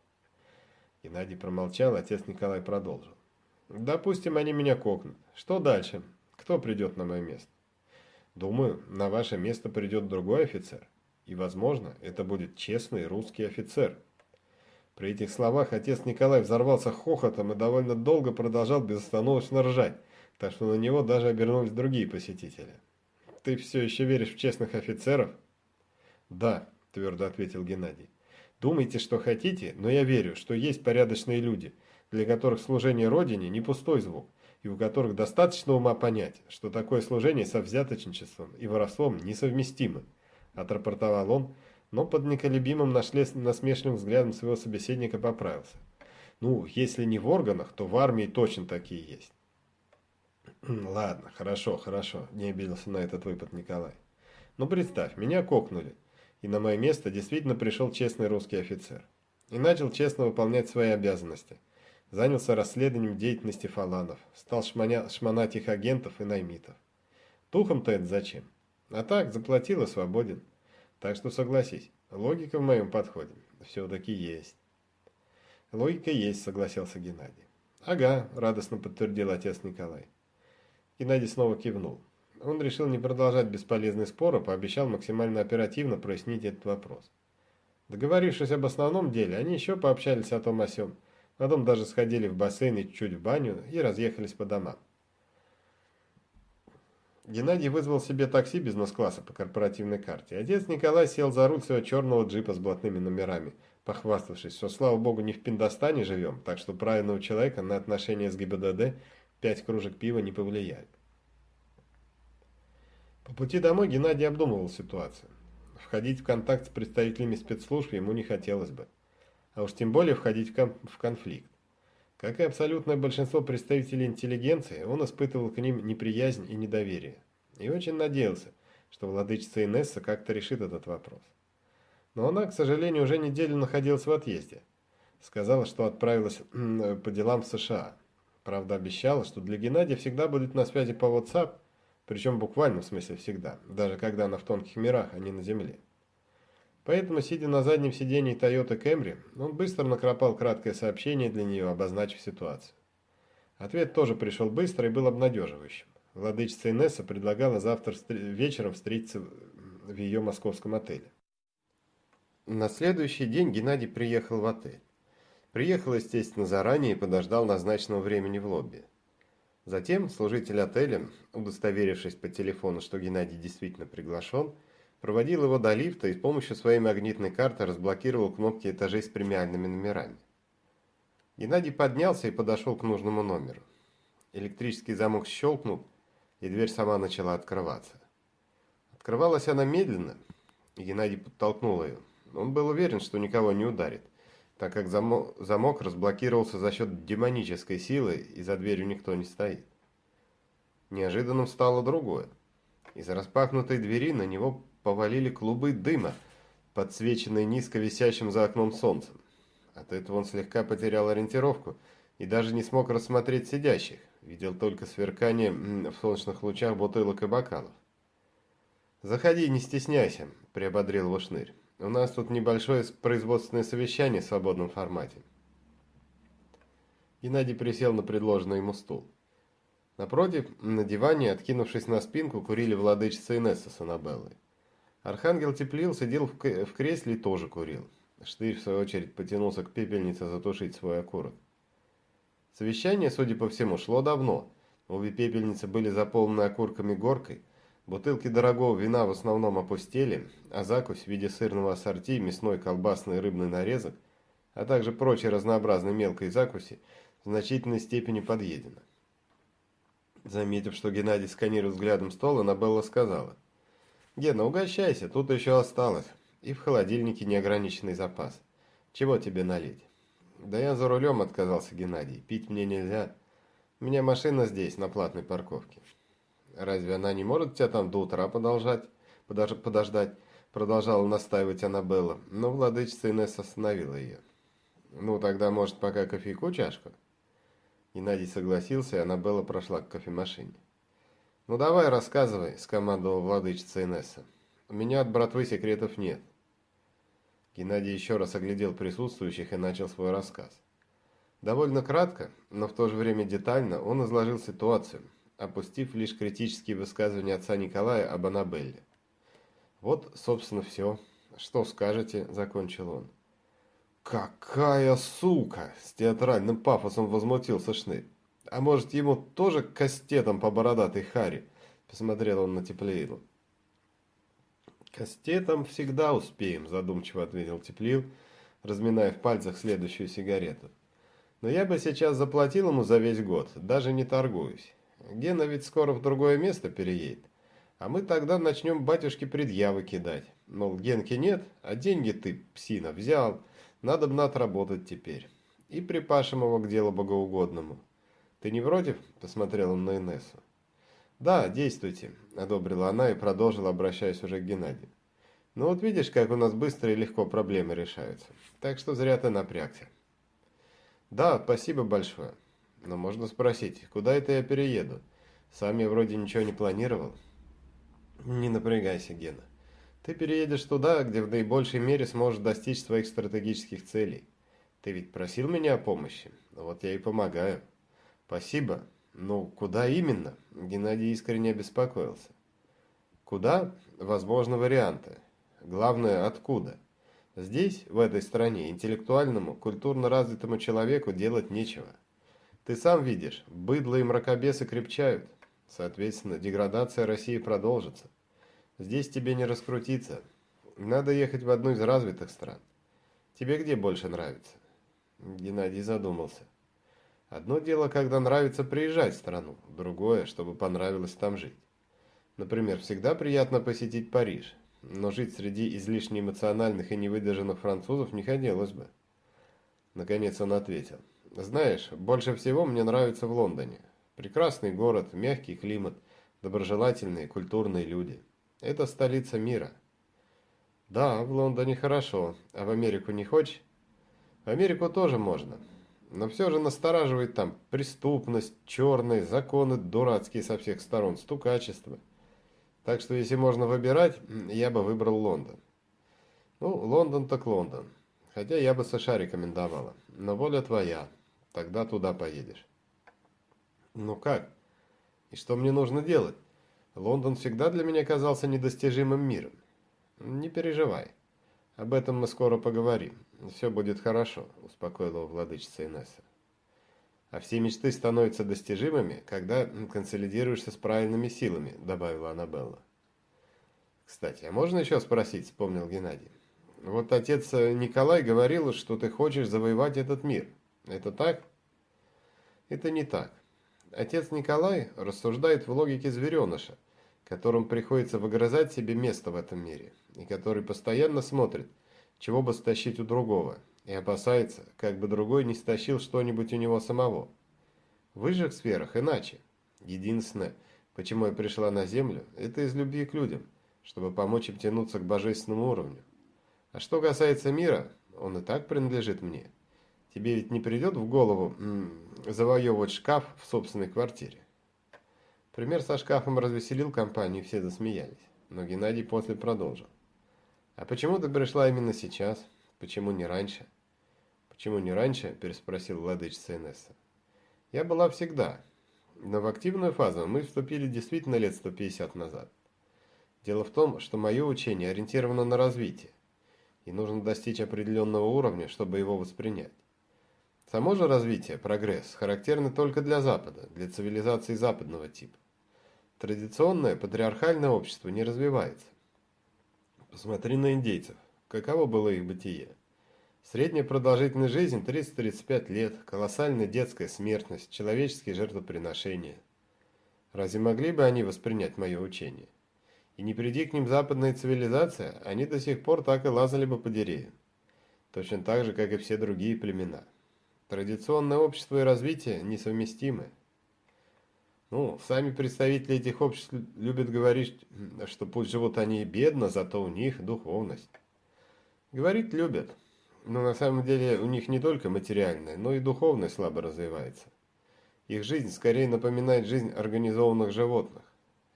Геннадий промолчал, отец Николай продолжил. Допустим, они меня кокнут. Что дальше? Кто придет на мое место? Думаю, на ваше место придет другой офицер. И, возможно, это будет честный русский офицер. При этих словах отец Николай взорвался хохотом и довольно долго продолжал безостановочно ржать, так что на него даже обернулись другие посетители. «Ты все еще веришь в честных офицеров?» «Да», твердо ответил Геннадий. Думайте, что хотите, но я верю, что есть порядочные люди, для которых служение Родине не пустой звук, и у которых достаточно ума понять, что такое служение со взяточничеством и воровством несовместимо, отрапортовал он, но под неколебимым насмешливым взглядом своего собеседника поправился. Ну, если не в органах, то в армии точно такие есть. Ладно, хорошо, хорошо, не обиделся на этот выпад Николай. Ну представь, меня кокнули. И на мое место действительно пришел честный русский офицер. И начал честно выполнять свои обязанности. Занялся расследованием деятельности фаланов, стал шманя, шмонать их агентов и наймитов. Тухом-то это зачем? А так, заплатил и свободен. Так что согласись, логика в моем подходе все-таки есть. Логика есть, согласился Геннадий. Ага, радостно подтвердил отец Николай. Геннадий снова кивнул. Он решил не продолжать бесполезный спор, а пообещал максимально оперативно прояснить этот вопрос. Договорившись об основном деле, они еще пообщались о том о сём. Потом даже сходили в бассейн и чуть в баню и разъехались по домам. Геннадий вызвал себе такси бизнес-класса по корпоративной карте. Отец Николай сел за руль своего черного джипа с блатными номерами, похваставшись, что, слава богу, не в Пиндостане живем, так что правильного человека на отношения с ГИБДД пять кружек пива не повлияют. По пути домой Геннадий обдумывал ситуацию. Входить в контакт с представителями спецслужб ему не хотелось бы. А уж тем более входить в, кон в конфликт. Как и абсолютное большинство представителей интеллигенции, он испытывал к ним неприязнь и недоверие. И очень надеялся, что владычица Инесса как-то решит этот вопрос. Но она, к сожалению, уже неделю находилась в отъезде. Сказала, что отправилась по делам в США. Правда, обещала, что для Геннадия всегда будет на связи по WhatsApp, причем буквально в смысле всегда, даже когда она в тонких мирах, а не на земле. Поэтому, сидя на заднем сидении Toyota Camry, он быстро накропал краткое сообщение для нее, обозначив ситуацию. Ответ тоже пришел быстро и был обнадеживающим. Владычица Инесса предлагала завтра вечером встретиться в ее московском отеле. На следующий день Геннадий приехал в отель. Приехал, естественно, заранее и подождал назначенного времени в лобби. Затем служитель отеля, удостоверившись по телефону, что Геннадий действительно приглашен, проводил его до лифта и с помощью своей магнитной карты разблокировал кнопки этажей с премиальными номерами. Геннадий поднялся и подошел к нужному номеру. Электрический замок щелкнул, и дверь сама начала открываться. Открывалась она медленно, и Геннадий подтолкнул ее. Он был уверен, что никого не ударит так как замок разблокировался за счет демонической силы, и за дверью никто не стоит. Неожиданным стало другое. Из распахнутой двери на него повалили клубы дыма, подсвеченные низко висящим за окном солнцем. От этого он слегка потерял ориентировку и даже не смог рассмотреть сидящих, видел только сверкание в солнечных лучах бутылок и бокалов. «Заходи, не стесняйся», – приободрил его шнырь. У нас тут небольшое производственное совещание в свободном формате. Геннадий присел на предложенный ему стул. Напротив, на диване, откинувшись на спинку, курили владычица Инесса с Аннабеллой. Архангел Теплил сидел в кресле и тоже курил. Штырь, в свою очередь, потянулся к пепельнице затушить свой окурок. Совещание, судя по всему, шло давно. Обе пепельницы были заполнены окурками горкой – Бутылки дорогого вина в основном опустели, а закусь в виде сырного ассорти, мясной, колбасный рыбный нарезок, а также прочей разнообразной мелкой закуси в значительной степени подъедена. Заметив, что Геннадий сканирует взглядом стол, Аннабелла сказала. «Гена, угощайся, тут еще осталось. И в холодильнике неограниченный запас. Чего тебе налить?» «Да я за рулем», — отказался Геннадий. «Пить мне нельзя. У меня машина здесь, на платной парковке». Разве она не может тебя там до утра продолжать, подож, подождать?» Продолжала настаивать Аннабелла, но владычица Инесса остановила ее. «Ну, тогда, может, пока кофейку чашку?» Геннадий согласился, и Аннабелла прошла к кофемашине. «Ну, давай, рассказывай», — скомандовала владычица Инесса. «У меня от братвы секретов нет». Геннадий еще раз оглядел присутствующих и начал свой рассказ. Довольно кратко, но в то же время детально он изложил ситуацию, опустив лишь критические высказывания отца Николая об Аннабелле. «Вот, собственно, все. Что скажете?» – закончил он. «Какая сука!» – с театральным пафосом возмутился Шнырь. «А может, ему тоже кастетом по бородатой харе?» – посмотрел он на Теплеилу. «Кастетом всегда успеем», – задумчиво ответил Теплил, разминая в пальцах следующую сигарету. «Но я бы сейчас заплатил ему за весь год, даже не торгуюсь. Гена ведь скоро в другое место переедет. А мы тогда начнем батюшке предъявы кидать. Мол, Генки нет, а деньги ты, псина, взял. Надо бы отработать теперь. И припашем его к делу богоугодному. Ты не против? Посмотрел он на Инессу. Да, действуйте, одобрила она и продолжила, обращаясь уже к Геннадию. Ну вот видишь, как у нас быстро и легко проблемы решаются. Так что зря ты напрягся. Да, спасибо большое. Но можно спросить, куда это я перееду? Сам я вроде ничего не планировал. Не напрягайся, Гена. Ты переедешь туда, где в наибольшей мере сможешь достичь своих стратегических целей. Ты ведь просил меня о помощи, вот я и помогаю. Спасибо. Ну, куда именно? Геннадий искренне беспокоился. Куда? Возможно, варианты. Главное, откуда? Здесь, в этой стране, интеллектуальному, культурно развитому человеку делать нечего. Ты сам видишь, быдло и мракобесы крепчают. Соответственно, деградация России продолжится. Здесь тебе не раскрутиться. Надо ехать в одну из развитых стран. Тебе где больше нравится? Геннадий задумался. Одно дело, когда нравится приезжать в страну, другое, чтобы понравилось там жить. Например, всегда приятно посетить Париж, но жить среди излишне эмоциональных и невыдержанных французов не хотелось бы. Наконец он ответил. Знаешь, больше всего мне нравится в Лондоне. Прекрасный город, мягкий климат, доброжелательные, культурные люди. Это столица мира. Да, в Лондоне хорошо. А в Америку не хочешь? В Америку тоже можно. Но все же настораживает там преступность, черные, законы дурацкие со всех сторон, стукачество. Так что если можно выбирать, я бы выбрал Лондон. Ну, Лондон так Лондон. Хотя я бы США рекомендовала. Но воля твоя. Тогда туда поедешь. Ну как? И что мне нужно делать? Лондон всегда для меня казался недостижимым миром. Не переживай. Об этом мы скоро поговорим. Все будет хорошо, успокоила владычица Инесса. А все мечты становятся достижимыми, когда консолидируешься с правильными силами, добавила Аннабелла. Кстати, а можно еще спросить, вспомнил Геннадий. Вот отец Николай говорил, что ты хочешь завоевать этот мир. Это так? Это не так. Отец Николай рассуждает в логике звереныша, которым приходится выгрызать себе место в этом мире, и который постоянно смотрит, чего бы стащить у другого, и опасается, как бы другой не стащил что-нибудь у него самого. В высших сферах иначе. Единственное, почему я пришла на Землю, это из любви к людям, чтобы помочь им тянуться к божественному уровню. А что касается мира, он и так принадлежит мне. Тебе ведь не придет в голову завоевывать шкаф в собственной квартире? Пример со шкафом развеселил компанию, все засмеялись. Но Геннадий после продолжил. «А почему ты пришла именно сейчас? Почему не раньше?» «Почему не раньше?» – переспросил владычица Инесса. «Я была всегда, но в активную фазу мы вступили действительно лет 150 назад. Дело в том, что мое учение ориентировано на развитие, и нужно достичь определенного уровня, чтобы его воспринять. Само же развитие, прогресс, характерны только для Запада, для цивилизации западного типа. Традиционное патриархальное общество не развивается. Посмотри на индейцев. Каково было их бытие? Средняя продолжительность жизни 30-35 лет, колоссальная детская смертность, человеческие жертвоприношения. Разве могли бы они воспринять мое учение? И не приди к ним западная цивилизация, они до сих пор так и лазали бы по деревьям. Точно так же, как и все другие племена. Традиционное общество и развитие несовместимы. Ну, сами представители этих обществ любят говорить, что пусть живут они бедно, зато у них духовность. Говорить любят, но на самом деле у них не только материальная, но и духовная слабо развивается. Их жизнь скорее напоминает жизнь организованных животных.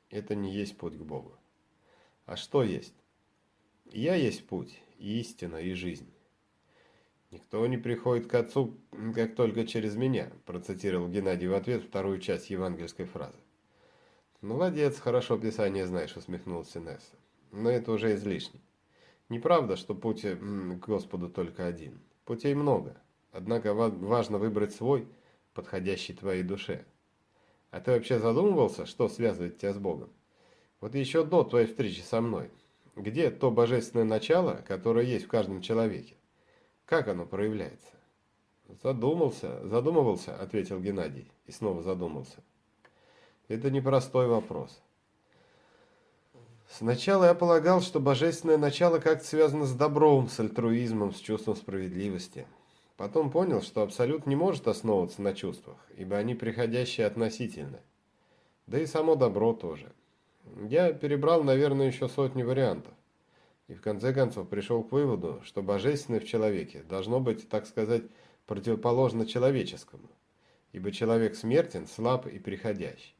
Это не есть путь к Богу. А что есть? Я есть путь, истина и жизнь. «Никто не приходит к Отцу, как только через меня», процитировал Геннадий в ответ вторую часть евангельской фразы. «Молодец, хорошо Писание знаешь», усмехнулся Несса. «Но это уже излишне. Неправда, что путь к Господу только один. Путей много, однако важно выбрать свой, подходящий твоей душе. А ты вообще задумывался, что связывает тебя с Богом? Вот еще до твоей встречи со мной. Где то божественное начало, которое есть в каждом человеке? Как оно проявляется? Задумался, задумывался, ответил Геннадий и снова задумался. Это непростой вопрос. Сначала я полагал, что божественное начало как-то связано с добром, с альтруизмом, с чувством справедливости. Потом понял, что абсолют не может основываться на чувствах, ибо они приходящие относительно. Да и само добро тоже. Я перебрал, наверное, еще сотни вариантов. И в конце концов пришел к выводу, что божественное в человеке должно быть, так сказать, противоположно человеческому, ибо человек смертен, слаб и приходящий.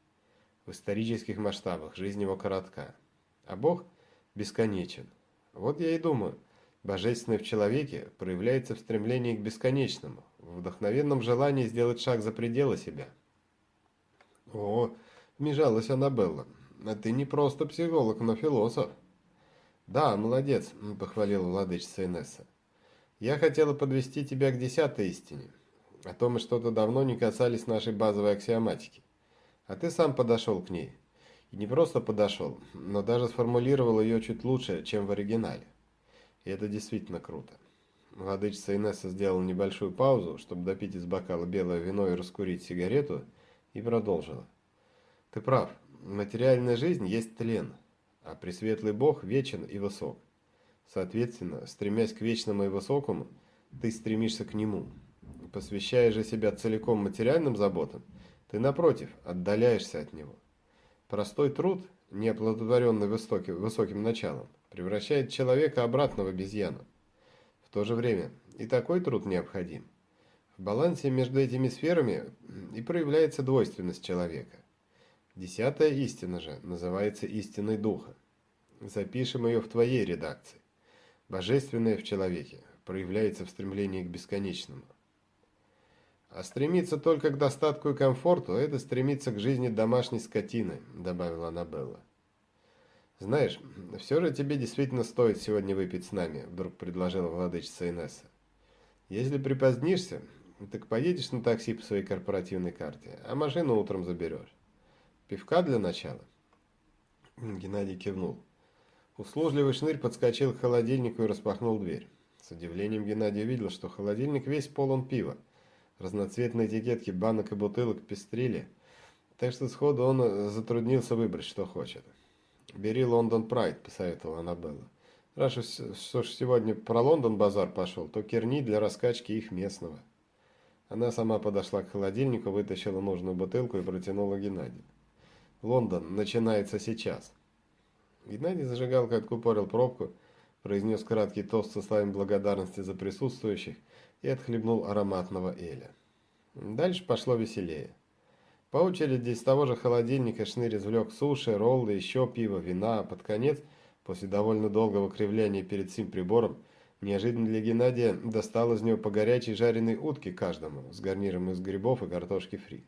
В исторических масштабах жизнь его коротка, а Бог бесконечен. Вот я и думаю, божественное в человеке проявляется в стремлении к бесконечному, в вдохновенном желании сделать шаг за пределы себя. О, вмежалась Аннабелла, а ты не просто психолог, но философ. Да, молодец, похвалила владычица Инесса. Я хотела подвести тебя к десятой истине, а то мы что-то давно не касались нашей базовой аксиоматики. А ты сам подошел к ней. И не просто подошел, но даже сформулировал ее чуть лучше, чем в оригинале. И это действительно круто. Владычица Инесса сделала небольшую паузу, чтобы допить из бокала белое вино и раскурить сигарету, и продолжила. Ты прав, материальная жизнь есть тлен, а Пресветлый Бог вечен и высок. Соответственно, стремясь к вечному и высокому, ты стремишься к Нему. Посвящая же себя целиком материальным заботам, ты, напротив, отдаляешься от Него. Простой труд, не оплодотворенный высоким, началом, превращает человека обратно в обезьяну. В то же время и такой труд необходим. В балансе между этими сферами и проявляется двойственность человека. Десятая истина же называется истиной духа. Запишем ее в твоей редакции. Божественное в человеке проявляется в стремлении к бесконечному. А стремиться только к достатку и комфорту – это стремиться к жизни домашней скотины, добавила Аннабелла. Знаешь, все же тебе действительно стоит сегодня выпить с нами, вдруг предложила владычица Инесса. Если припозднишься, так поедешь на такси по своей корпоративной карте, а машину утром заберешь. Пивка для начала?» Геннадий кивнул. Услужливый шнырь подскочил к холодильнику и распахнул дверь. С удивлением Геннадий увидел, что холодильник весь полон пива. Разноцветные этикетки банок и бутылок пестрили, так что сходу он затруднился выбрать, что хочет. «Бери Лондон Прайд», — посоветовала Аннабелла. «Раз уж сегодня про Лондон базар пошел, то керни для раскачки их местного». Она сама подошла к холодильнику, вытащила нужную бутылку и протянула Геннадию. Лондон начинается сейчас. Геннадий зажигалкой откупорил пробку, произнес краткий тост со словами благодарности за присутствующих и отхлебнул ароматного эля. Дальше пошло веселее. По очереди из того же холодильника Шнырь извлек суши, роллы, еще пиво, вина, а под конец, после довольно долгого кривляния перед сим прибором, неожиданно для Геннадия достал из него по горячей жареной утке каждому, с гарниром из грибов и картошки фри.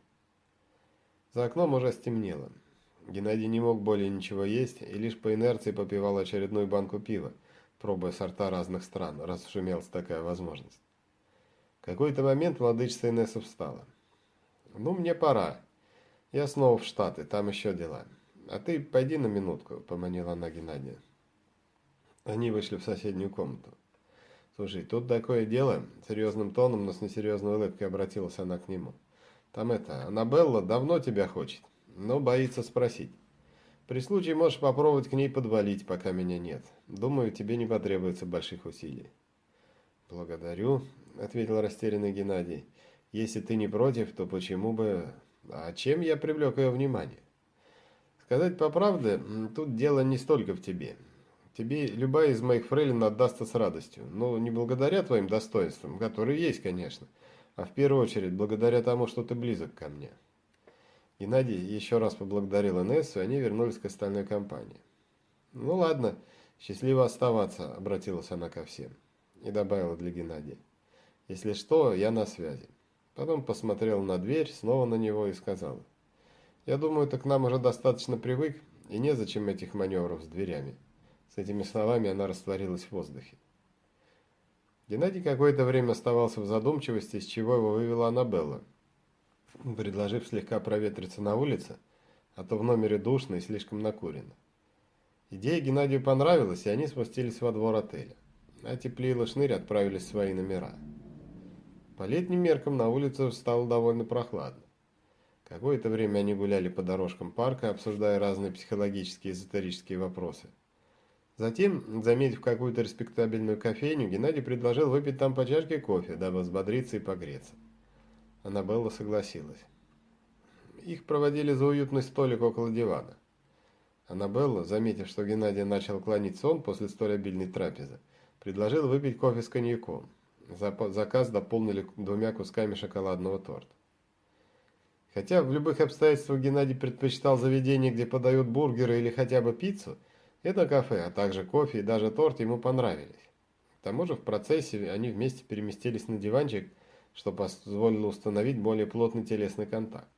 За окном уже стемнело. Геннадий не мог более ничего есть и лишь по инерции попивал очередную банку пива, пробуя сорта разных стран, раз уж имелась такая возможность. В какой-то момент владычица Инесса встала. «Ну, мне пора. Я снова в Штаты, там еще дела. А ты пойди на минутку», — поманила она Геннадия. Они вышли в соседнюю комнату. «Слушай, тут такое дело», — серьезным тоном, но с несерьезной улыбкой обратилась она к нему. «Там это, Аннабелла давно тебя хочет но боится спросить. При случае можешь попробовать к ней подвалить, пока меня нет. Думаю, тебе не потребуется больших усилий. Благодарю, ответил растерянный Геннадий. Если ты не против, то почему бы... А чем я привлек ее внимание? Сказать по правде, тут дело не столько в тебе. Тебе любая из моих фрейлин отдастся с радостью. Но не благодаря твоим достоинствам, которые есть, конечно, а в первую очередь благодаря тому, что ты близок ко мне. Геннадий еще раз поблагодарил Инессу, и они вернулись к остальной компании. «Ну ладно, счастливо оставаться», — обратилась она ко всем. И добавила для Геннадия. «Если что, я на связи». Потом посмотрела на дверь, снова на него и сказала. «Я думаю, ты к нам уже достаточно привык, и незачем этих маневров с дверями». С этими словами она растворилась в воздухе. Геннадий какое-то время оставался в задумчивости, с чего его вывела Аннабелла предложив слегка проветриться на улице, а то в номере душно и слишком накурено. Идея Геннадию понравилась, и они спустились во двор отеля. А Тепли и Лошнырь отправились в свои номера. По летним меркам на улице стало довольно прохладно. Какое-то время они гуляли по дорожкам парка, обсуждая разные психологические и эзотерические вопросы. Затем, заметив какую-то респектабельную кофейню, Геннадий предложил выпить там по чашке кофе, дабы взбодриться и погреться. Аннабелла согласилась. Их проводили за уютный столик около дивана. Аннабелла, заметив, что Геннадий начал клонить сон после столь обильной трапезы, предложил выпить кофе с коньяком. Заказ дополнили двумя кусками шоколадного торта. Хотя в любых обстоятельствах Геннадий предпочитал заведение, где подают бургеры или хотя бы пиццу, это кафе, а также кофе и даже торт ему понравились. К тому же в процессе они вместе переместились на диванчик, что позволило установить более плотный телесный контакт.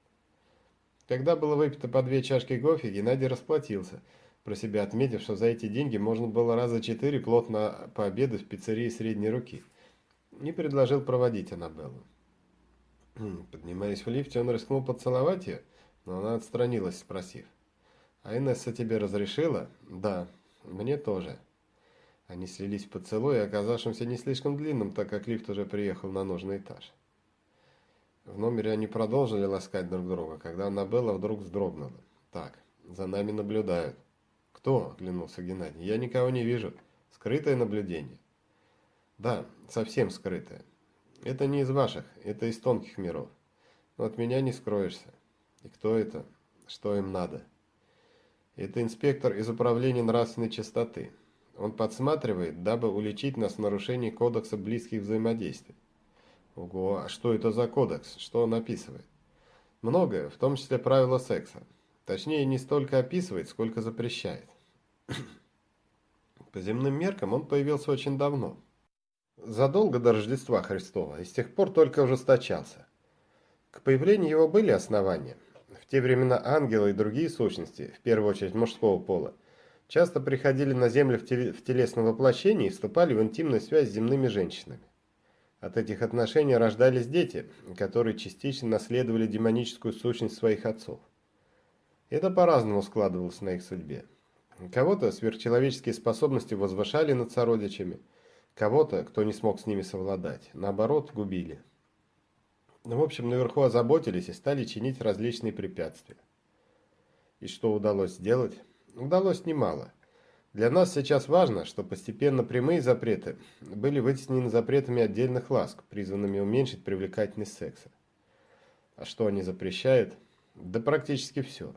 Когда было выпито по две чашки кофе, Геннадий расплатился, про себя отметив, что за эти деньги можно было раза четыре плотно пообедать в пиццерии средней руки, и предложил проводить Аннабеллу. Поднимаясь в лифте, он рискнул поцеловать ее, но она отстранилась, спросив. «А Инесса тебе разрешила?» «Да, мне тоже». Они слились в поцелуе, оказавшемся не слишком длинным, так как лифт уже приехал на нужный этаж. В номере они продолжили ласкать друг друга, когда Аннабелла вдруг вздрогнула. «Так, за нами наблюдают». «Кто?» – оглянулся Геннадий. «Я никого не вижу. Скрытое наблюдение». «Да, совсем скрытое. Это не из ваших, это из тонких миров. Но от меня не скроешься. И кто это? Что им надо?» «Это инспектор из управления нравственной чистоты. Он подсматривает, дабы уличить нас в нарушении кодекса близких взаимодействий. Ого, а что это за кодекс? Что он описывает? Многое, в том числе правила секса. Точнее, не столько описывает, сколько запрещает. По земным меркам он появился очень давно. Задолго до Рождества Христова, и с тех пор только ужесточался. К появлению его были основания. В те времена ангелы и другие сущности, в первую очередь мужского пола, часто приходили на землю в телесном воплощении и вступали в интимную связь с земными женщинами. От этих отношений рождались дети, которые частично наследовали демоническую сущность своих отцов. Это по-разному складывалось на их судьбе. Кого-то сверхчеловеческие способности возвышали над сородичами, кого-то, кто не смог с ними совладать, наоборот, губили. В общем, наверху озаботились и стали чинить различные препятствия. И что удалось сделать? Удалось немало. Для нас сейчас важно, что постепенно прямые запреты были вытеснены запретами отдельных ласк, призванными уменьшить привлекательность секса. А что они запрещают? Да практически все.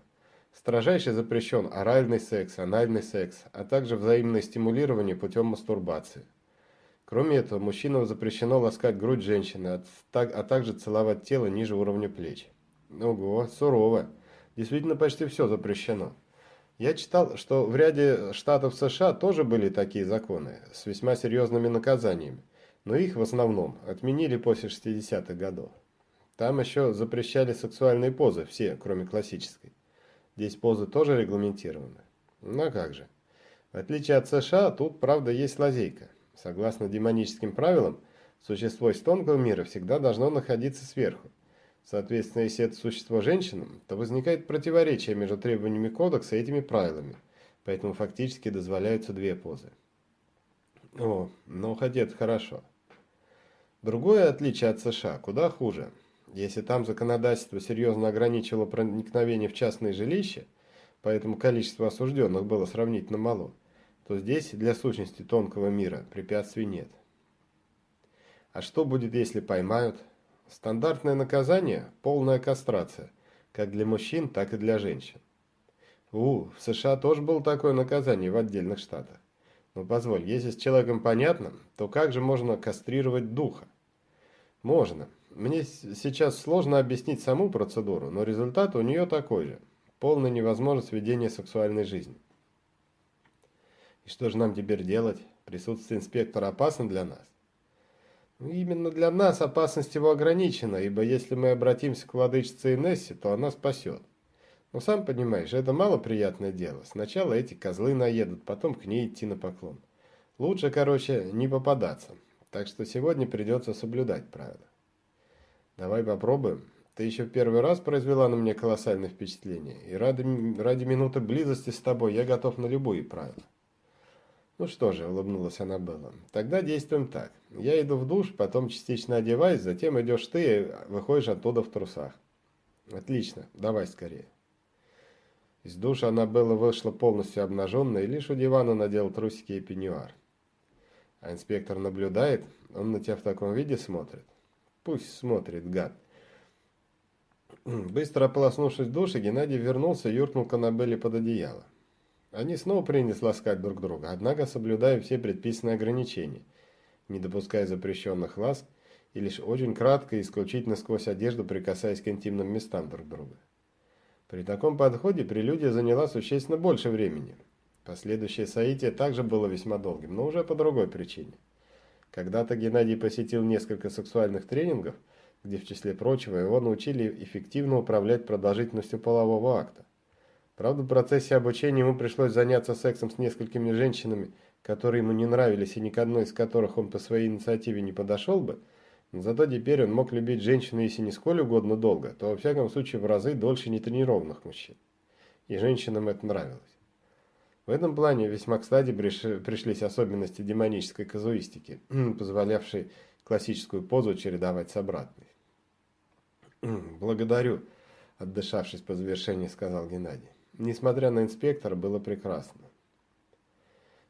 Строжайше запрещен оральный секс, анальный секс, а также взаимное стимулирование путем мастурбации. Кроме этого, мужчинам запрещено ласкать грудь женщины, а также целовать тело ниже уровня плеч. Ого, сурово. Действительно, почти все запрещено. Я читал, что в ряде штатов США тоже были такие законы, с весьма серьезными наказаниями, но их в основном отменили после 60-х годов. Там еще запрещали сексуальные позы, все, кроме классической. Здесь позы тоже регламентированы. Ну как же. В отличие от США, тут, правда, есть лазейка. Согласно демоническим правилам, существо из тонкого мира всегда должно находиться сверху. Соответственно, если это существо женщина, то возникает противоречие между требованиями кодекса и этими правилами, поэтому фактически дозволяются две позы. О, хоть это хорошо. Другое отличие от США куда хуже. Если там законодательство серьезно ограничивало проникновение в частные жилища, поэтому количество осужденных было сравнительно мало, то здесь для сущности тонкого мира препятствий нет. А что будет, если поймают, Стандартное наказание – полная кастрация, как для мужчин, так и для женщин. У, в США тоже было такое наказание в отдельных штатах. Но позволь, если с человеком понятно, то как же можно кастрировать духа? Можно. Мне сейчас сложно объяснить саму процедуру, но результат у нее такой же. Полная невозможность ведения сексуальной жизни. И что же нам теперь делать? Присутствие инспектора опасно для нас? Именно для нас опасность его ограничена, ибо если мы обратимся к владычице Инессе, то она спасет. Но сам понимаешь, это малоприятное дело. Сначала эти козлы наедут, потом к ней идти на поклон. Лучше, короче, не попадаться. Так что сегодня придется соблюдать правила. Давай попробуем. Ты еще в первый раз произвела на меня колоссальное впечатление, и ради, ради минуты близости с тобой я готов на любые правила. «Ну что же», — улыбнулась Аннабелла, — «тогда действуем так. Я иду в душ, потом частично одеваюсь, затем идешь ты и выходишь оттуда в трусах». «Отлично, давай скорее». Из душа Аннабелла вышла полностью обнаженная и лишь у дивана надел трусики и пеньюар. А инспектор наблюдает, он на тебя в таком виде смотрит. Пусть смотрит, гад. Быстро ополоснувшись в душе, Геннадий вернулся и юркнул к Аннабелле под одеяло. Они снова принялись ласкать друг друга, однако соблюдая все предписанные ограничения, не допуская запрещенных ласк и лишь очень кратко и исключительно сквозь одежду прикасаясь к интимным местам друг друга. При таком подходе прелюдия заняла существенно больше времени. Последующее соитие также было весьма долгим, но уже по другой причине. Когда-то Геннадий посетил несколько сексуальных тренингов, где в числе прочего его научили эффективно управлять продолжительностью полового акта. Правда, в процессе обучения ему пришлось заняться сексом с несколькими женщинами, которые ему не нравились и ни к одной из которых он по своей инициативе не подошел бы, но зато теперь он мог любить женщину, если не сколь угодно долго, то во всяком случае в разы дольше нетренированных мужчин. И женщинам это нравилось. В этом плане весьма кстати пришлись особенности демонической казуистики, позволявшей классическую позу чередовать с обратной. «Благодарю», – отдышавшись по завершении, сказал Геннадий. Несмотря на инспектора, было прекрасно.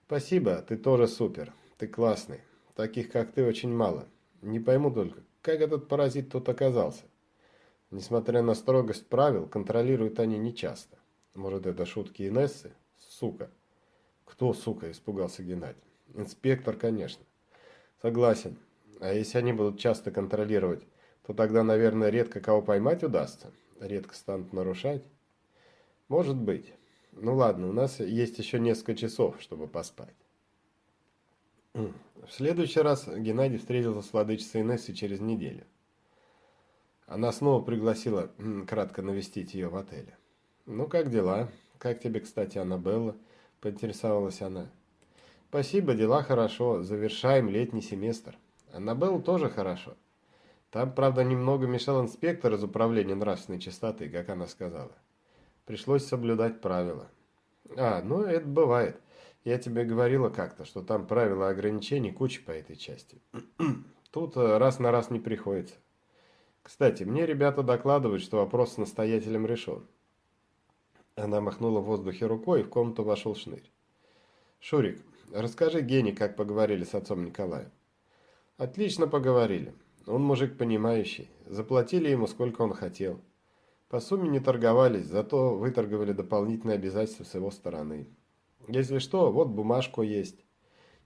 «Спасибо, ты тоже супер. Ты классный. Таких, как ты, очень мало. Не пойму только, как этот паразит тут оказался? Несмотря на строгость правил, контролируют они нечасто. Может, это шутки Инессы? Сука. Кто, сука, испугался Геннадий. Инспектор, конечно. Согласен. А если они будут часто контролировать, то тогда, наверное, редко кого поймать удастся. Редко станут нарушать. Может быть. Ну ладно, у нас есть еще несколько часов, чтобы поспать. В следующий раз Геннадий встретился с владычицей Инессой через неделю. Она снова пригласила кратко навестить ее в отеле. «Ну, как дела? Как тебе, кстати, Аннабелла?» – поинтересовалась она. «Спасибо, дела хорошо. Завершаем летний семестр. Аннабелла тоже хорошо. Там, правда, немного мешал инспектор из управления нравственной чистоты, как она сказала. Пришлось соблюдать правила. А, ну, это бывает. Я тебе говорила как-то, что там правила ограничений куча по этой части. Тут э, раз на раз не приходится. Кстати, мне ребята докладывают, что вопрос с настоятелем решен. Она махнула в воздухе рукой, и в комнату вошел шнырь. «Шурик, расскажи Гене, как поговорили с отцом Николаем». «Отлично поговорили. Он мужик понимающий. Заплатили ему, сколько он хотел. По сумме не торговались, зато выторговали дополнительные обязательства с его стороны. Если что, вот бумажку есть.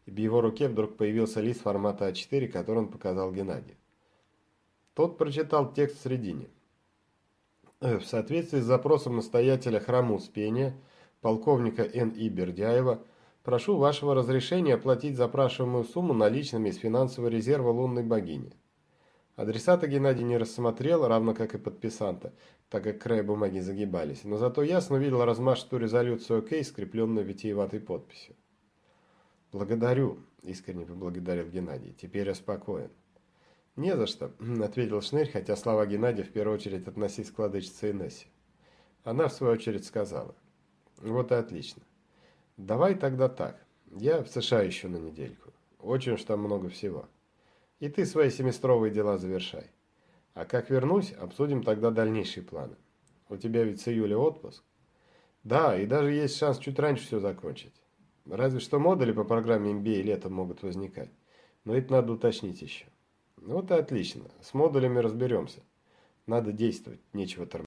И в его руке вдруг появился лист формата А4, который он показал Геннадию. Тот прочитал текст в середине. Э, в соответствии с запросом настоятеля храма Успения, полковника Н.И. Бердяева, прошу вашего разрешения оплатить запрашиваемую сумму наличными из финансового резерва лунной богини. Адресата Геннадий не рассмотрел, равно как и подписанта, так как края бумаги загибались, но зато ясно видел размашистую резолюцию ОК, скрепленную витиеватой подписью. «Благодарю», – искренне поблагодарил Геннадий, – «теперь я спокоен». «Не за что», – ответил Шнырь, хотя слова Геннадия в первую очередь относились к владычице Инессе. Она, в свою очередь, сказала. «Вот и отлично. Давай тогда так. Я в США еще на недельку. Очень уж там много всего». И ты свои семестровые дела завершай. А как вернусь, обсудим тогда дальнейшие планы. У тебя ведь с июля отпуск. Да, и даже есть шанс чуть раньше все закончить. Разве что модули по программе MBA летом могут возникать. Но это надо уточнить еще. Вот и отлично. С модулями разберемся. Надо действовать, нечего тормозить.